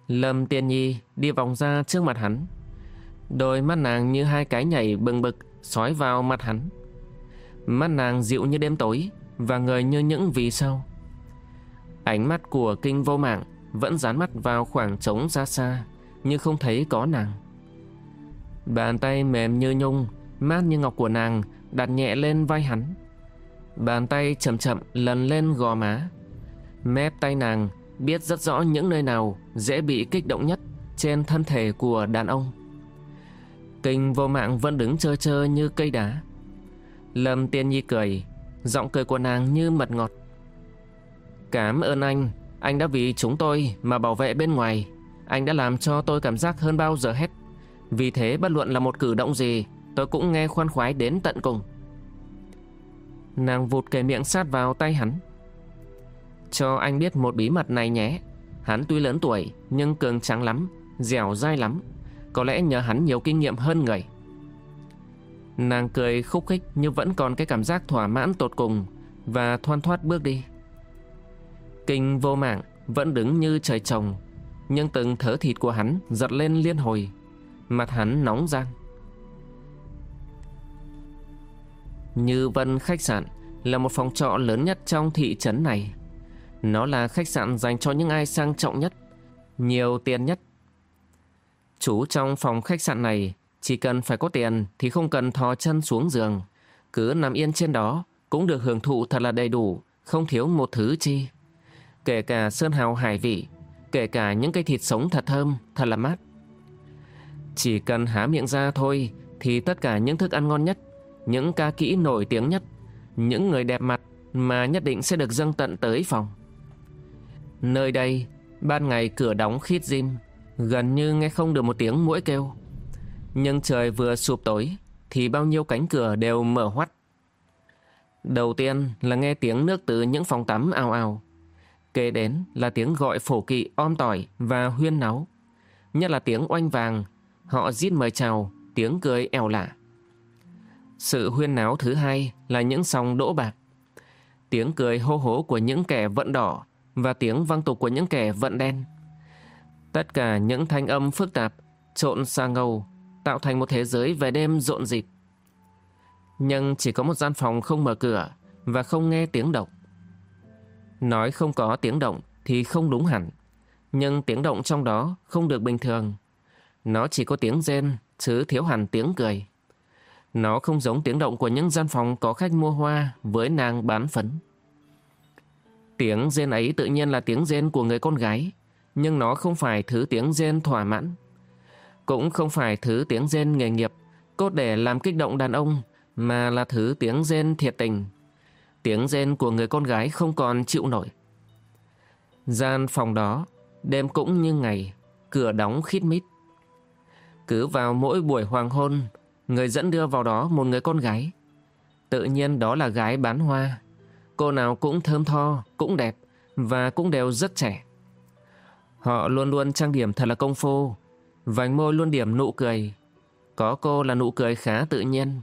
Lâm Tiên Nhi đi vòng ra trước mặt hắn. Đôi mắt nàng như hai cái nhảy bừng bực sói vào mặt hắn. Mắt nàng dịu như đêm tối và người như những vì sao. Ánh mắt của kinh vô mạng vẫn dán mắt vào khoảng trống xa xa như không thấy có nàng. Bàn tay mềm như nhung, mát như ngọc của nàng đặt nhẹ lên vai hắn. Bàn tay chậm chậm lần lên gò má. Mép tay nàng biết rất rõ những nơi nào dễ bị kích động nhất trên thân thể của đàn ông. Kinh vô mạng vẫn đứng chơ chơ như cây đá. Lâm Tiên Nhi cười, giọng cười của nàng như mật ngọt. Cảm ơn anh, anh đã vì chúng tôi mà bảo vệ bên ngoài. Anh đã làm cho tôi cảm giác hơn bao giờ hết. Vì thế bất luận là một cử động gì, tôi cũng nghe khoan khoái đến tận cùng. Nàng vụt kề miệng sát vào tay hắn. Cho anh biết một bí mật này nhé. Hắn tuy lớn tuổi nhưng cường trắng lắm, dẻo dai lắm. Có lẽ nhờ hắn nhiều kinh nghiệm hơn người. Nàng cười khúc khích nhưng vẫn còn cái cảm giác thỏa mãn tột cùng và thoăn thoát bước đi. Kinh vô mạng vẫn đứng như trời trồng, nhưng từng thớ thịt của hắn giật lên liên hồi, mặt hắn nóng rang. Như Vân khách sạn là một phòng trọ lớn nhất trong thị trấn này. Nó là khách sạn dành cho những ai sang trọng nhất, nhiều tiền nhất. Chú trong phòng khách sạn này chỉ cần phải có tiền thì không cần thò chân xuống giường. Cứ nằm yên trên đó cũng được hưởng thụ thật là đầy đủ, không thiếu một thứ chi. Kể cả sơn hào hải vị, kể cả những cây thịt sống thật thơm, thật là mát. Chỉ cần há miệng ra thôi thì tất cả những thức ăn ngon nhất, những ca kỹ nổi tiếng nhất, những người đẹp mặt mà nhất định sẽ được dâng tận tới phòng. Nơi đây, ban ngày cửa đóng khít dim, gần như nghe không được một tiếng mũi kêu. Nhưng trời vừa sụp tối thì bao nhiêu cánh cửa đều mở hoắt. Đầu tiên là nghe tiếng nước từ những phòng tắm ào ào. Kế đến là tiếng gọi phổ kỵ om tỏi và huyên náo. Nhất là tiếng oanh vàng, họ giết mời chào, tiếng cười eo lạ. Sự huyên náo thứ hai là những sòng đỗ bạc. Tiếng cười hô hố của những kẻ vận đỏ và tiếng vang tục của những kẻ vận đen. Tất cả những thanh âm phức tạp, trộn xa ngầu, tạo thành một thế giới về đêm rộn rịp. Nhưng chỉ có một gian phòng không mở cửa và không nghe tiếng động. Nói không có tiếng động thì không đúng hẳn, nhưng tiếng động trong đó không được bình thường. Nó chỉ có tiếng rên, chứ thiếu hẳn tiếng cười. Nó không giống tiếng động của những gian phòng có khách mua hoa với nàng bán phấn. Tiếng rên ấy tự nhiên là tiếng rên của người con gái, nhưng nó không phải thứ tiếng rên thỏa mãn. Cũng không phải thứ tiếng rên nghề nghiệp, cốt để làm kích động đàn ông, mà là thứ tiếng rên thiệt tình. Tiếng rên của người con gái không còn chịu nổi. Gian phòng đó, đêm cũng như ngày, cửa đóng khít mít. Cứ vào mỗi buổi hoàng hôn, người dẫn đưa vào đó một người con gái. Tự nhiên đó là gái bán hoa. Cô nào cũng thơm tho, cũng đẹp và cũng đều rất trẻ. Họ luôn luôn trang điểm thật là công phu, vành môi luôn điểm nụ cười. Có cô là nụ cười khá tự nhiên,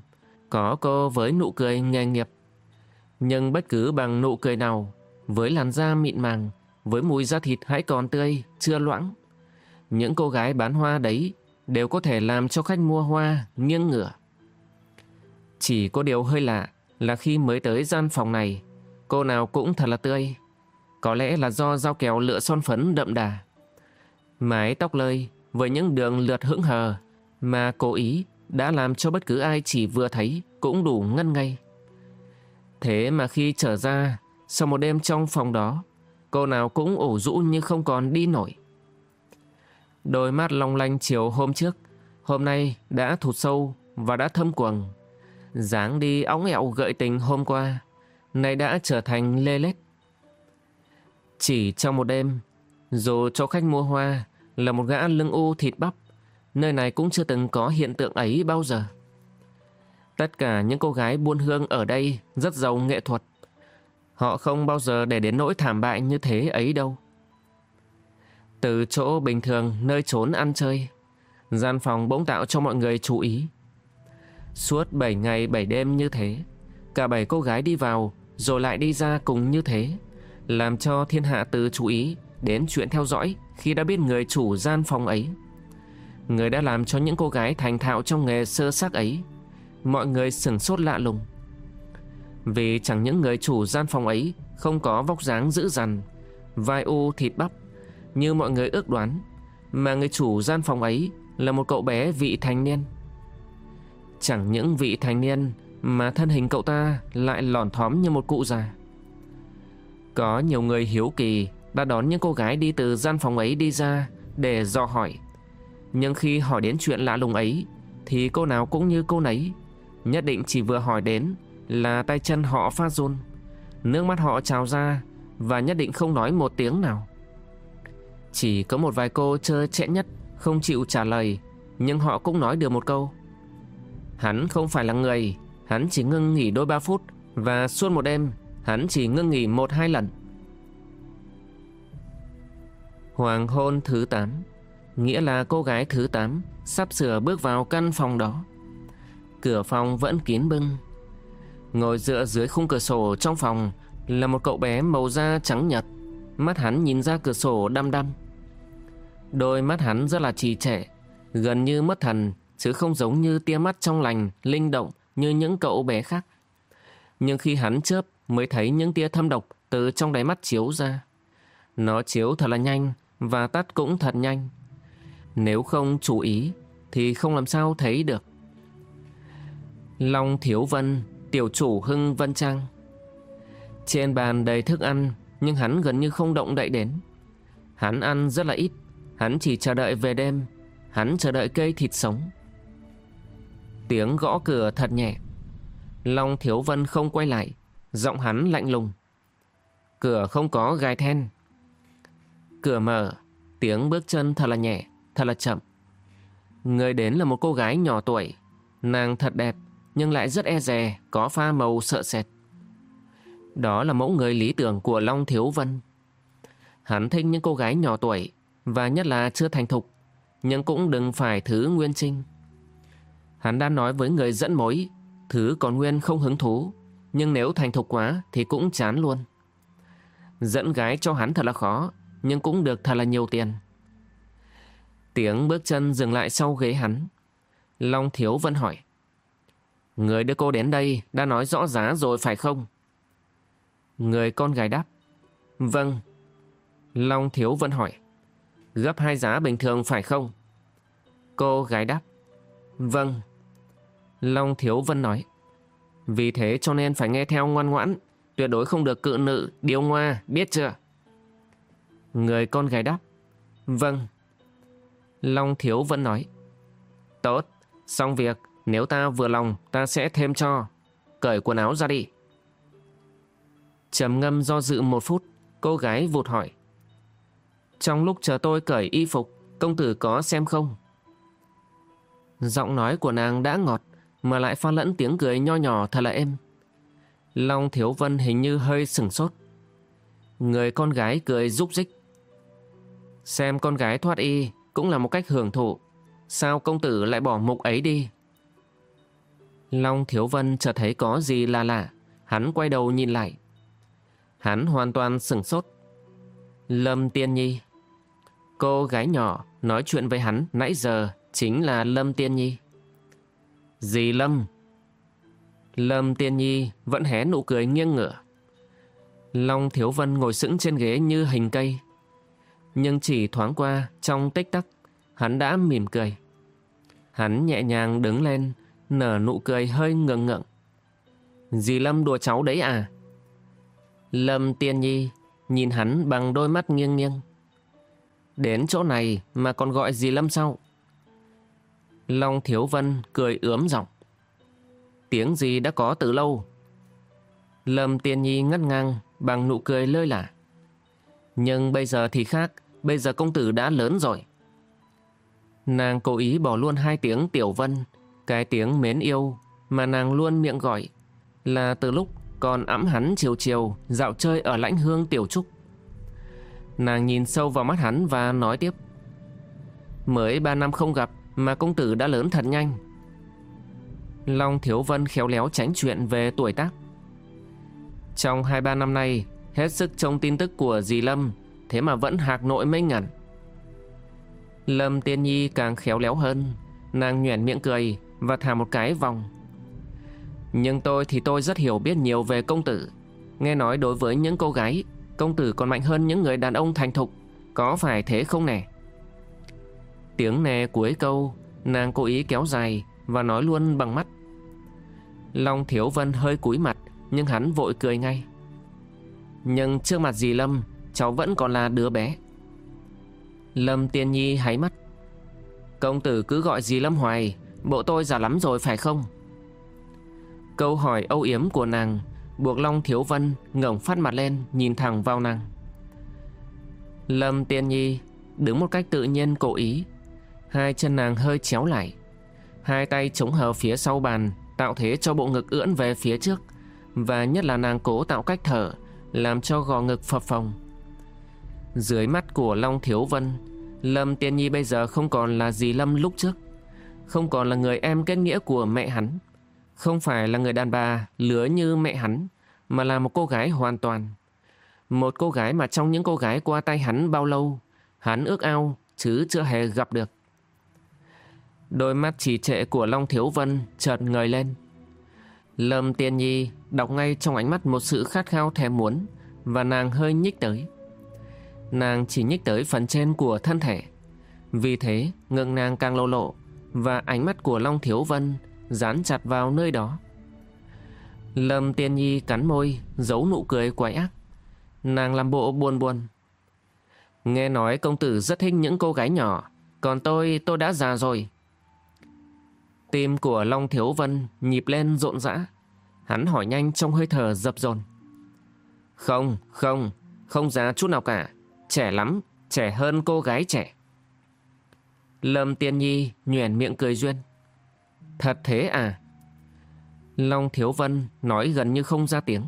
có cô với nụ cười nghề nghiệp. Nhưng bất cứ bằng nụ cười nào, với làn da mịn màng, với mùi da thịt hãy còn tươi, chưa loãng. Những cô gái bán hoa đấy đều có thể làm cho khách mua hoa nghiêng ngửa. Chỉ có điều hơi lạ là khi mới tới gian phòng này, cô nào cũng thật là tươi. Có lẽ là do dao kèo lựa son phấn đậm đà. Mái tóc lơi với những đường lượt hững hờ mà cố ý đã làm cho bất cứ ai chỉ vừa thấy cũng đủ ngân ngay. Thế mà khi trở ra, sau một đêm trong phòng đó, cô nào cũng ủ rũ như không còn đi nổi. Đôi mắt long lanh chiều hôm trước hôm nay đã thụt sâu và đã thâm quầng. dáng đi óng ẹo gợi tình hôm qua, nay đã trở thành lê lết. Chỉ trong một đêm, dù cho khách mua hoa là một gã lưng u thịt bắp, nơi này cũng chưa từng có hiện tượng ấy bao giờ. Tất cả những cô gái buôn hương ở đây rất giàu nghệ thuật. Họ không bao giờ để đến nỗi thảm bại như thế ấy đâu. Từ chỗ bình thường nơi trốn ăn chơi, gian phòng bỗng tạo cho mọi người chú ý. Suốt 7 ngày 7 đêm như thế, cả bảy cô gái đi vào rồi lại đi ra cùng như thế, làm cho thiên hạ từ chú ý đến chuyện theo dõi khi đã biết người chủ gian phòng ấy. Người đã làm cho những cô gái thành thạo trong nghề sơ xác ấy, mọi người sửng sốt lạ lùng. Vì chẳng những người chủ gian phòng ấy không có vóc dáng dữ dằn, vai u thịt bắp, như mọi người ước đoán, mà người chủ gian phòng ấy là một cậu bé vị thành niên. Chẳng những vị thành niên mà thân hình cậu ta lại lòn thóm như một cụ già. Có nhiều người hiếu kỳ đã đón những cô gái đi từ gian phòng ấy đi ra để dò hỏi. Nhưng khi hỏi đến chuyện lạ lùng ấy thì cô nào cũng như cô nấy. Nhất định chỉ vừa hỏi đến là tay chân họ phát run. Nước mắt họ trào ra và nhất định không nói một tiếng nào. Chỉ có một vài cô chơi trẻ nhất không chịu trả lời nhưng họ cũng nói được một câu. Hắn không phải là người, hắn chỉ ngưng nghỉ đôi ba phút và suốt một đêm, hắn chỉ ngưng nghỉ một hai lần. Hoàng hôn thứ 8 Nghĩa là cô gái thứ 8 Sắp sửa bước vào căn phòng đó. Cửa phòng vẫn kín bưng. Ngồi dựa dưới khung cửa sổ trong phòng Là một cậu bé màu da trắng nhật Mắt hắn nhìn ra cửa sổ đăm đăm. Đôi mắt hắn rất là trì trệ, Gần như mất thần, Chứ không giống như tia mắt trong lành, Linh động như những cậu bé khác Nhưng khi hắn chớp Mới thấy những tia thâm độc Từ trong đáy mắt chiếu ra Nó chiếu thật là nhanh và tắt cũng thật nhanh. Nếu không chú ý thì không làm sao thấy được. Long Thiếu Vân, tiểu chủ Hưng Vân Trang. Trên bàn đầy thức ăn nhưng hắn gần như không động đậy đến. Hắn ăn rất là ít, hắn chỉ chờ đợi về đêm, hắn chờ đợi cây thịt sống. Tiếng gõ cửa thật nhẹ. Long Thiếu Vân không quay lại, giọng hắn lạnh lùng. Cửa không có gai then, Cửa mở, tiếng bước chân thật là nhẹ, thật là chậm. Người đến là một cô gái nhỏ tuổi, nàng thật đẹp nhưng lại rất e dè, có pha màu sợ sệt. Đó là mẫu người lý tưởng của Long Thiếu Vân. Hắn thích những cô gái nhỏ tuổi và nhất là chưa thành thục, nhưng cũng đừng phải thứ nguyên trinh. Hắn đã nói với người dẫn mối, thứ còn nguyên không hứng thú, nhưng nếu thành thục quá thì cũng chán luôn. Dẫn gái cho hắn thật là khó, nhưng cũng được thật là nhiều tiền. Tiếng bước chân dừng lại sau ghế hắn. Long Thiếu vẫn hỏi. Người đưa cô đến đây đã nói rõ giá rồi phải không? Người con gái đáp. Vâng. Long Thiếu vẫn hỏi. Gấp hai giá bình thường phải không? Cô gái đáp. Vâng. Long Thiếu Vân nói. Vì thế cho nên phải nghe theo ngoan ngoãn, tuyệt đối không được cự nữ, điêu ngoa, biết chưa? Người con gái đáp. Vâng. Long Thiếu Vân nói. Tốt, xong việc, nếu ta vừa lòng ta sẽ thêm cho. Cởi quần áo ra đi. trầm ngâm do dự một phút, cô gái vụt hỏi. Trong lúc chờ tôi cởi y phục, công tử có xem không? Giọng nói của nàng đã ngọt, mà lại pha lẫn tiếng cười nho nhỏ thật là êm. Long Thiếu Vân hình như hơi sừng sốt. Người con gái cười rúc rích. Xem con gái thoát y cũng là một cách hưởng thụ. Sao công tử lại bỏ mục ấy đi? Long Thiếu Vân chợt thấy có gì là lạ. Hắn quay đầu nhìn lại. Hắn hoàn toàn sừng sốt. Lâm Tiên Nhi. Cô gái nhỏ nói chuyện với hắn nãy giờ chính là Lâm Tiên Nhi. Dì Lâm. Lâm Tiên Nhi vẫn hé nụ cười nghiêng ngửa. Long Thiếu Vân ngồi sững trên ghế như hình cây. Nhưng chỉ thoáng qua, trong tích tắc, Hắn đã mỉm cười Hắn nhẹ nhàng đứng lên, Nở nụ cười hơi ngượng ngượng Dì Lâm đùa cháu đấy à Lâm tiên nhi Nhìn hắn bằng đôi mắt nghiêng nghiêng Đến chỗ này mà còn gọi dì Lâm sao Long Thiếu Vân cười ướm giọng. Tiếng gì đã có từ lâu. Lâm Tiên Nhi ngất ngang bằng nụ cười lơi lả. Nhưng bây giờ thì khác, bây giờ công tử đã lớn rồi. Nàng cố ý bỏ luôn hai tiếng Tiểu Vân, cái tiếng mến yêu mà nàng luôn miệng gọi là từ lúc còn ẵm hắn chiều chiều dạo chơi ở lãnh hương Tiểu Trúc. Nàng nhìn sâu vào mắt hắn và nói tiếp. Mới ba năm không gặp mà công tử đã lớn thật nhanh. Long Thiếu Vân khéo léo tránh chuyện về tuổi tác. Trong hai ba năm nay, hết sức trông tin tức của dì Lâm, thế mà vẫn hạc nội mấy ngẩn. Lâm Tiên Nhi càng khéo léo hơn, nàng nhoẻn miệng cười và thả một cái vòng. Nhưng tôi thì tôi rất hiểu biết nhiều về công tử. Nghe nói đối với những cô gái, công tử còn mạnh hơn những người đàn ông thành thục, có phải thế không nè? Tiếng nè cuối câu, nàng cố ý kéo dài và nói luôn bằng mắt. Long Thiếu Vân hơi cúi mặt, nhưng hắn vội cười ngay. Nhưng trước mặt dì Lâm, cháu vẫn còn là đứa bé. Lâm Tiên Nhi háy mắt. Công tử cứ gọi dì Lâm hoài, bộ tôi già lắm rồi phải không? Câu hỏi âu yếm của nàng buộc Long Thiếu Vân ngẩng phát mặt lên nhìn thẳng vào nàng. Lâm Tiên Nhi đứng một cách tự nhiên cố ý. Hai chân nàng hơi chéo lại. Hai tay chống hờ phía sau bàn tạo thế cho bộ ngực ưỡn về phía trước và nhất là nàng cố tạo cách thở làm cho gò ngực phập phồng. Dưới mắt của Long Thiếu Vân, Lâm Tiên Nhi bây giờ không còn là gì Lâm lúc trước, không còn là người em kết nghĩa của mẹ hắn, không phải là người đàn bà lứa như mẹ hắn, mà là một cô gái hoàn toàn. Một cô gái mà trong những cô gái qua tay hắn bao lâu, hắn ước ao chứ chưa hề gặp được. Đôi mắt trì trệ của Long Thiếu Vân chợt ngời lên. Lâm Tiên Nhi đọc ngay trong ánh mắt một sự khát khao thèm muốn và nàng hơi nhích tới. Nàng chỉ nhích tới phần trên của thân thể. Vì thế ngực nàng càng lộ lộ và ánh mắt của Long Thiếu Vân dán chặt vào nơi đó. Lâm Tiên Nhi cắn môi, giấu nụ cười quái ác. Nàng làm bộ buồn buồn. Nghe nói công tử rất thích những cô gái nhỏ, còn tôi, tôi đã già rồi. Tim của Long Thiếu Vân nhịp lên rộn rã. Hắn hỏi nhanh trong hơi thở dập dồn. Không, không, không già chút nào cả. Trẻ lắm, trẻ hơn cô gái trẻ. Lâm Tiên Nhi nhoẻn miệng cười duyên. Thật thế à? Long Thiếu Vân nói gần như không ra tiếng.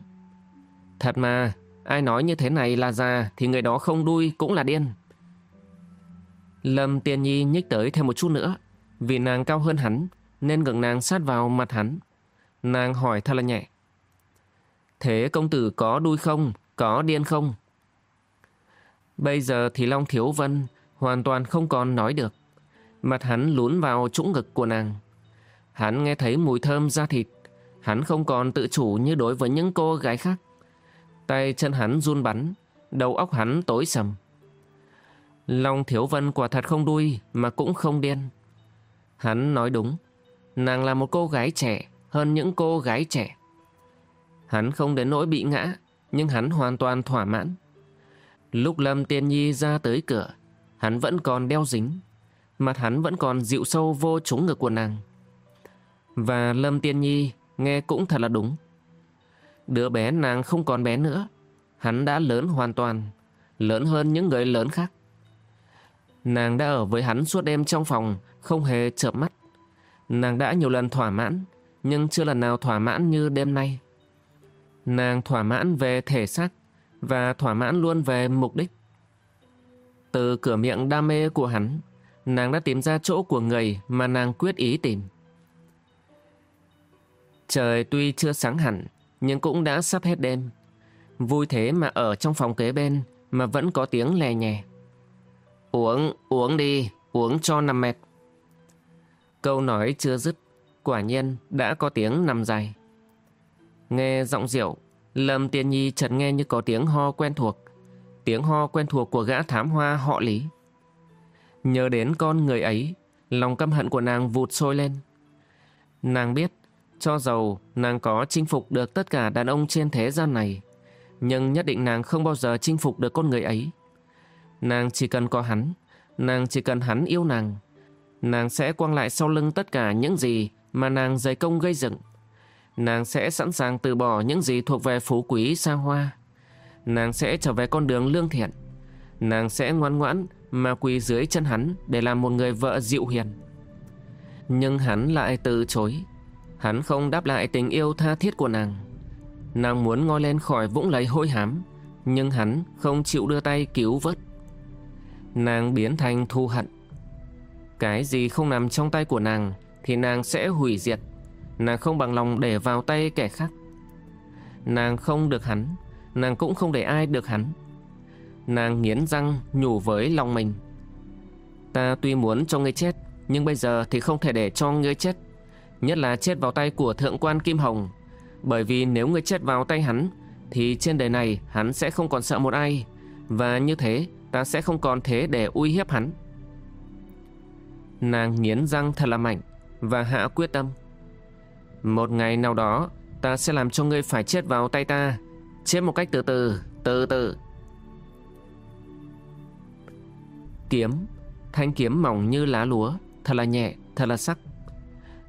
Thật mà, ai nói như thế này là già thì người đó không đuôi cũng là điên. Lâm Tiên Nhi nhích tới thêm một chút nữa, vì nàng cao hơn hắn nên ngực nàng sát vào mặt hắn. Nàng hỏi thật là nhẹ. Thế công tử có đuôi không? Có điên không? Bây giờ thì Long Thiếu Vân hoàn toàn không còn nói được. Mặt hắn lún vào trũng ngực của nàng. Hắn nghe thấy mùi thơm da thịt. Hắn không còn tự chủ như đối với những cô gái khác. Tay chân hắn run bắn, đầu óc hắn tối sầm. Long Thiếu Vân quả thật không đuôi mà cũng không điên. Hắn nói đúng, nàng là một cô gái trẻ hơn những cô gái trẻ. Hắn không đến nỗi bị ngã, nhưng hắn hoàn toàn thỏa mãn. Lúc Lâm Tiên Nhi ra tới cửa, hắn vẫn còn đeo dính, mặt hắn vẫn còn dịu sâu vô trúng ngực của nàng. Và Lâm Tiên Nhi nghe cũng thật là đúng. Đứa bé nàng không còn bé nữa, hắn đã lớn hoàn toàn, lớn hơn những người lớn khác. Nàng đã ở với hắn suốt đêm trong phòng, không hề chợp mắt. Nàng đã nhiều lần thỏa mãn, nhưng chưa lần nào thỏa mãn như đêm nay. Nàng thỏa mãn về thể xác và thỏa mãn luôn về mục đích. Từ cửa miệng đam mê của hắn, nàng đã tìm ra chỗ của người mà nàng quyết ý tìm. Trời tuy chưa sáng hẳn, nhưng cũng đã sắp hết đêm. Vui thế mà ở trong phòng kế bên mà vẫn có tiếng lè nhè. Uống, uống đi, uống cho nằm mệt. Câu nói chưa dứt, quả nhiên đã có tiếng nằm dài. Nghe giọng rượu, Lâm Tiên Nhi chợt nghe như có tiếng ho quen thuộc, tiếng ho quen thuộc của gã thám hoa họ Lý. Nhớ đến con người ấy, lòng căm hận của nàng vụt sôi lên. Nàng biết, cho dầu nàng có chinh phục được tất cả đàn ông trên thế gian này, nhưng nhất định nàng không bao giờ chinh phục được con người ấy. Nàng chỉ cần có hắn, nàng chỉ cần hắn yêu nàng, Nàng sẽ quăng lại sau lưng tất cả những gì mà nàng dày công gây dựng. Nàng sẽ sẵn sàng từ bỏ những gì thuộc về phú quý xa hoa. Nàng sẽ trở về con đường lương thiện. Nàng sẽ ngoan ngoãn mà quỳ dưới chân hắn để làm một người vợ dịu hiền. Nhưng hắn lại từ chối. Hắn không đáp lại tình yêu tha thiết của nàng. Nàng muốn ngoi lên khỏi vũng lầy hôi hám, nhưng hắn không chịu đưa tay cứu vớt. Nàng biến thành thu hận. Cái gì không nằm trong tay của nàng thì nàng sẽ hủy diệt. Nàng không bằng lòng để vào tay kẻ khác. Nàng không được hắn, nàng cũng không để ai được hắn. Nàng nghiến răng nhủ với lòng mình. Ta tuy muốn cho ngươi chết, nhưng bây giờ thì không thể để cho ngươi chết. Nhất là chết vào tay của thượng quan Kim Hồng. Bởi vì nếu ngươi chết vào tay hắn, thì trên đời này hắn sẽ không còn sợ một ai. Và như thế, ta sẽ không còn thế để uy hiếp hắn. Nàng nghiến răng thật là mạnh và hạ quyết tâm. Một ngày nào đó, ta sẽ làm cho ngươi phải chết vào tay ta. Chết một cách từ từ, từ từ. Kiếm, thanh kiếm mỏng như lá lúa, thật là nhẹ, thật là sắc.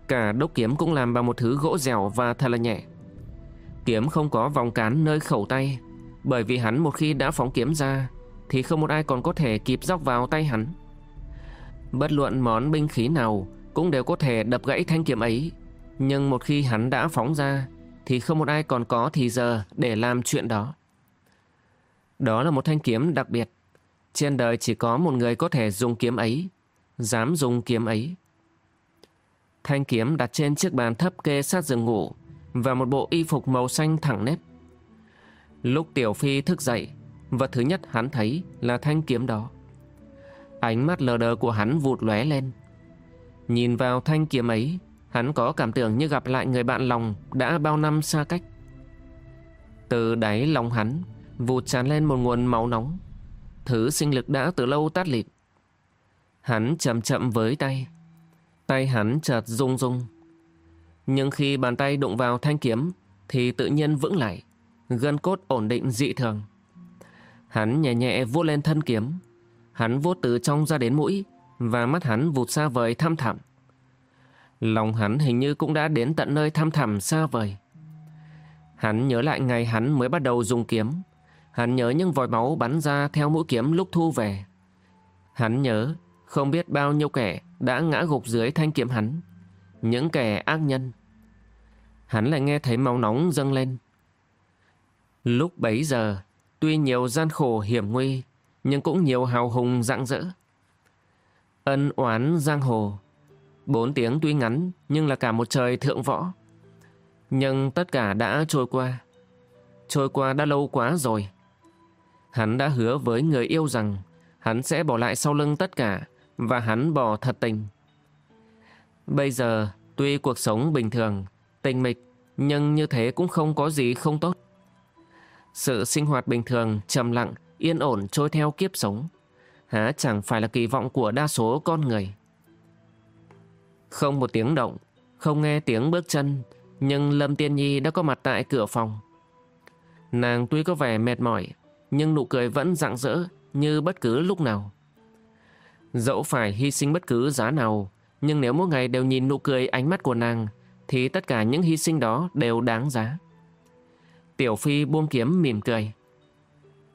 Cả đốc kiếm cũng làm bằng một thứ gỗ dẻo và thật là nhẹ. Kiếm không có vòng cán nơi khẩu tay, bởi vì hắn một khi đã phóng kiếm ra, thì không một ai còn có thể kịp dốc vào tay hắn. Bất luận món binh khí nào cũng đều có thể đập gãy thanh kiếm ấy, nhưng một khi hắn đã phóng ra, thì không một ai còn có thì giờ để làm chuyện đó. Đó là một thanh kiếm đặc biệt. Trên đời chỉ có một người có thể dùng kiếm ấy, dám dùng kiếm ấy. Thanh kiếm đặt trên chiếc bàn thấp kê sát giường ngủ và một bộ y phục màu xanh thẳng nếp. Lúc Tiểu Phi thức dậy, vật thứ nhất hắn thấy là thanh kiếm đó. Ánh mắt lờ đờ của hắn vụt lóe lên. Nhìn vào thanh kiếm ấy, hắn có cảm tưởng như gặp lại người bạn lòng đã bao năm xa cách. Từ đáy lòng hắn, vụt tràn lên một nguồn máu nóng. Thứ sinh lực đã từ lâu tắt lịt. Hắn chậm chậm với tay. Tay hắn chợt rung rung. Nhưng khi bàn tay đụng vào thanh kiếm thì tự nhiên vững lại, gân cốt ổn định dị thường. Hắn nhẹ nhẹ vuốt lên thân kiếm. Hắn vuốt từ trong ra đến mũi và mắt hắn vụt xa vời thăm thẳm. Lòng hắn hình như cũng đã đến tận nơi thăm thẳm xa vời. Hắn nhớ lại ngày hắn mới bắt đầu dùng kiếm. Hắn nhớ những vòi máu bắn ra theo mũi kiếm lúc thu về. Hắn nhớ không biết bao nhiêu kẻ đã ngã gục dưới thanh kiếm hắn. Những kẻ ác nhân. Hắn lại nghe thấy máu nóng dâng lên. Lúc bấy giờ, tuy nhiều gian khổ hiểm nguy, nhưng cũng nhiều hào hùng rạng rỡ. Ân oán giang hồ. Bốn tiếng tuy ngắn, nhưng là cả một trời thượng võ. Nhưng tất cả đã trôi qua. Trôi qua đã lâu quá rồi. Hắn đã hứa với người yêu rằng hắn sẽ bỏ lại sau lưng tất cả và hắn bỏ thật tình. Bây giờ, tuy cuộc sống bình thường, tình mịch, nhưng như thế cũng không có gì không tốt. Sự sinh hoạt bình thường, trầm lặng, yên ổn trôi theo kiếp sống, há chẳng phải là kỳ vọng của đa số con người. Không một tiếng động, không nghe tiếng bước chân, nhưng Lâm Tiên Nhi đã có mặt tại cửa phòng. Nàng tuy có vẻ mệt mỏi, nhưng nụ cười vẫn rạng rỡ như bất cứ lúc nào. Dẫu phải hy sinh bất cứ giá nào, nhưng nếu mỗi ngày đều nhìn nụ cười ánh mắt của nàng, thì tất cả những hy sinh đó đều đáng giá. Tiểu Phi buông kiếm mỉm cười.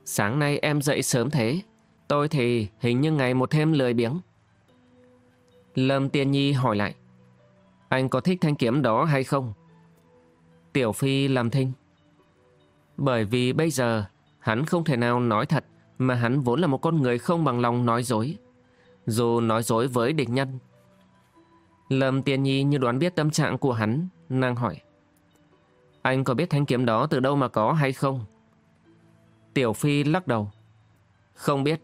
Sáng nay em dậy sớm thế, tôi thì hình như ngày một thêm lười biếng. Lâm Tiên Nhi hỏi lại, anh có thích thanh kiếm đó hay không? Tiểu Phi làm thinh. Bởi vì bây giờ hắn không thể nào nói thật mà hắn vốn là một con người không bằng lòng nói dối. Dù nói dối với địch nhân. Lâm Tiên Nhi như đoán biết tâm trạng của hắn, nàng hỏi. Anh có biết thanh kiếm đó từ đâu mà có hay không? Tiểu Phi lắc đầu. Không biết.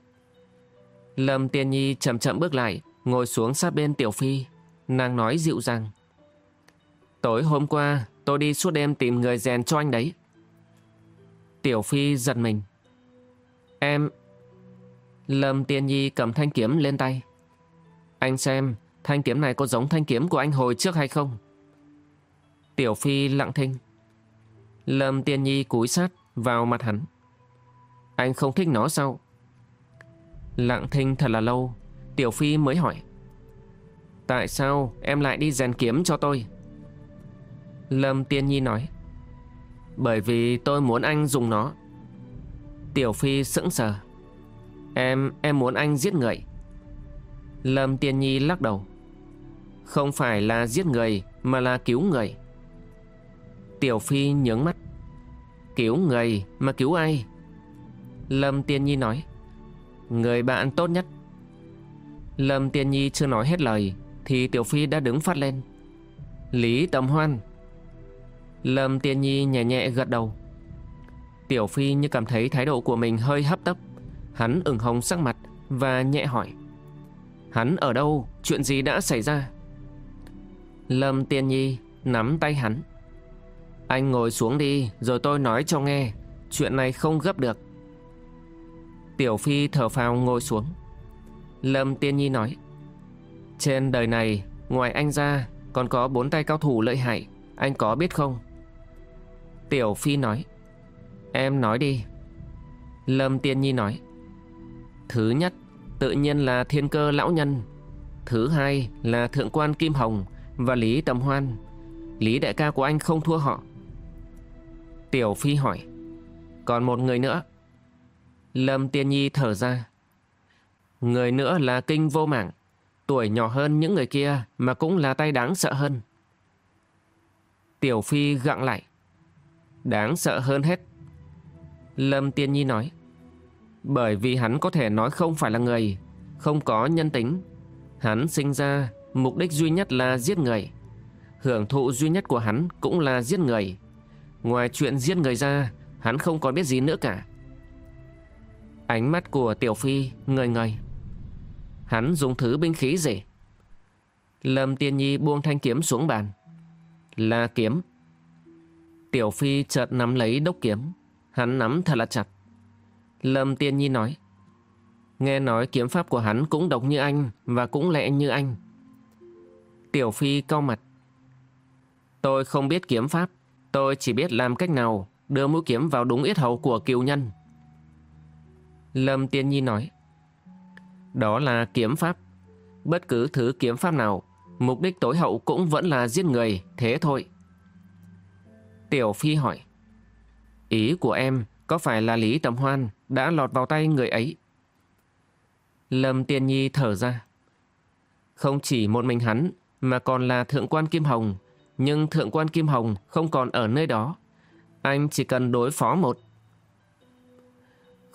Lâm Tiên Nhi chậm chậm bước lại, ngồi xuống sát bên Tiểu Phi. Nàng nói dịu dàng. Tối hôm qua, tôi đi suốt đêm tìm người rèn cho anh đấy. Tiểu Phi giật mình. Em... Lâm Tiên Nhi cầm thanh kiếm lên tay. Anh xem, thanh kiếm này có giống thanh kiếm của anh hồi trước hay không? Tiểu Phi lặng thinh. Lâm Tiên Nhi cúi sát vào mặt hắn. Anh không thích nó sao? Lặng thinh thật là lâu, Tiểu Phi mới hỏi. Tại sao em lại đi rèn kiếm cho tôi? Lâm Tiên Nhi nói. Bởi vì tôi muốn anh dùng nó. Tiểu Phi sững sờ. Em, em muốn anh giết người. Lâm Tiên Nhi lắc đầu. Không phải là giết người mà là cứu người. Tiểu Phi nhướng mắt. Cứu người mà cứu ai? Lâm Tiên Nhi nói. Người bạn tốt nhất. Lâm Tiên Nhi chưa nói hết lời, thì Tiểu Phi đã đứng phát lên. Lý Tầm Hoan. Lâm Tiên Nhi nhẹ nhẹ gật đầu. Tiểu Phi như cảm thấy thái độ của mình hơi hấp tấp. Hắn ửng hồng sắc mặt và nhẹ hỏi. Hắn ở đâu? Chuyện gì đã xảy ra? Lâm Tiên Nhi nắm tay hắn. Anh ngồi xuống đi, rồi tôi nói cho nghe. Chuyện này không gấp được. Tiểu Phi thở phào ngồi xuống. Lâm Tiên Nhi nói. Trên đời này, ngoài anh ra, còn có bốn tay cao thủ lợi hại. Anh có biết không? Tiểu Phi nói. Em nói đi. Lâm Tiên Nhi nói. Thứ nhất, tự nhiên là thiên cơ lão nhân. Thứ hai là thượng quan Kim Hồng và Lý Tầm Hoan. Lý đại ca của anh không thua họ. Tiểu Phi hỏi. Còn một người nữa. Lâm Tiên Nhi thở ra. Người nữa là Kinh Vô Mảng. Tuổi nhỏ hơn những người kia mà cũng là tay đáng sợ hơn. Tiểu Phi gặng lại. Đáng sợ hơn hết. Lâm Tiên Nhi nói. Bởi vì hắn có thể nói không phải là người, không có nhân tính. Hắn sinh ra, mục đích duy nhất là giết người. Hưởng thụ duy nhất của hắn cũng là giết người. Ngoài chuyện giết người ra, hắn không còn biết gì nữa cả. Ánh mắt của Tiểu Phi ngời ngời. Hắn dùng thứ binh khí gì? Lâm Tiên Nhi buông thanh kiếm xuống bàn. Là kiếm. Tiểu Phi chợt nắm lấy đốc kiếm. Hắn nắm thật là chặt. Lâm Tiên Nhi nói. Nghe nói kiếm pháp của hắn cũng độc như anh và cũng lẹ như anh. Tiểu Phi cau mặt. Tôi không biết kiếm pháp. Tôi chỉ biết làm cách nào đưa mũi kiếm vào đúng yết hầu của kiều nhân. Lâm Tiên Nhi nói. Đó là kiếm pháp. Bất cứ thứ kiếm pháp nào, mục đích tối hậu cũng vẫn là giết người, thế thôi. Tiểu Phi hỏi. Ý của em có phải là Lý Tầm Hoan đã lọt vào tay người ấy? Lâm Tiên Nhi thở ra. Không chỉ một mình hắn, mà còn là Thượng quan Kim Hồng. Nhưng Thượng quan Kim Hồng không còn ở nơi đó. Anh chỉ cần đối phó một.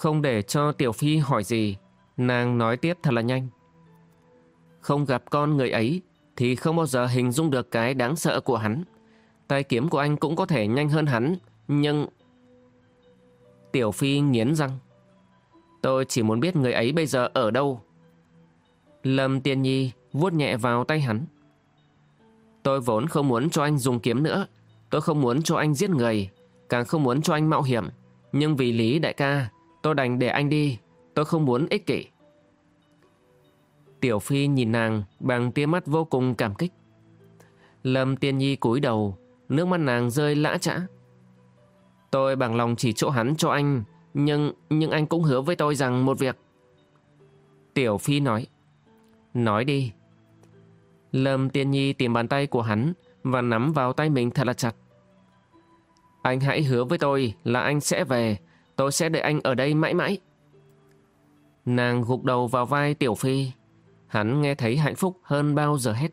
Không để cho Tiểu Phi hỏi gì, nàng nói tiếp thật là nhanh. Không gặp con người ấy, thì không bao giờ hình dung được cái đáng sợ của hắn. Tay kiếm của anh cũng có thể nhanh hơn hắn, nhưng... Tiểu Phi nghiến răng. Tôi chỉ muốn biết người ấy bây giờ ở đâu. Lâm Tiên Nhi vuốt nhẹ vào tay hắn. Tôi vốn không muốn cho anh dùng kiếm nữa. Tôi không muốn cho anh giết người. Càng không muốn cho anh mạo hiểm. Nhưng vì lý đại ca, tôi đành để anh đi. Tôi không muốn ích kỷ. Tiểu Phi nhìn nàng bằng tia mắt vô cùng cảm kích. Lâm Tiên Nhi cúi đầu, nước mắt nàng rơi lã chã. Tôi bằng lòng chỉ chỗ hắn cho anh, nhưng nhưng anh cũng hứa với tôi rằng một việc. Tiểu Phi nói. Nói đi. Lâm Tiên Nhi tìm bàn tay của hắn và nắm vào tay mình thật là chặt. Anh hãy hứa với tôi là anh sẽ về, tôi sẽ để anh ở đây mãi mãi. Nàng gục đầu vào vai Tiểu Phi. Hắn nghe thấy hạnh phúc hơn bao giờ hết.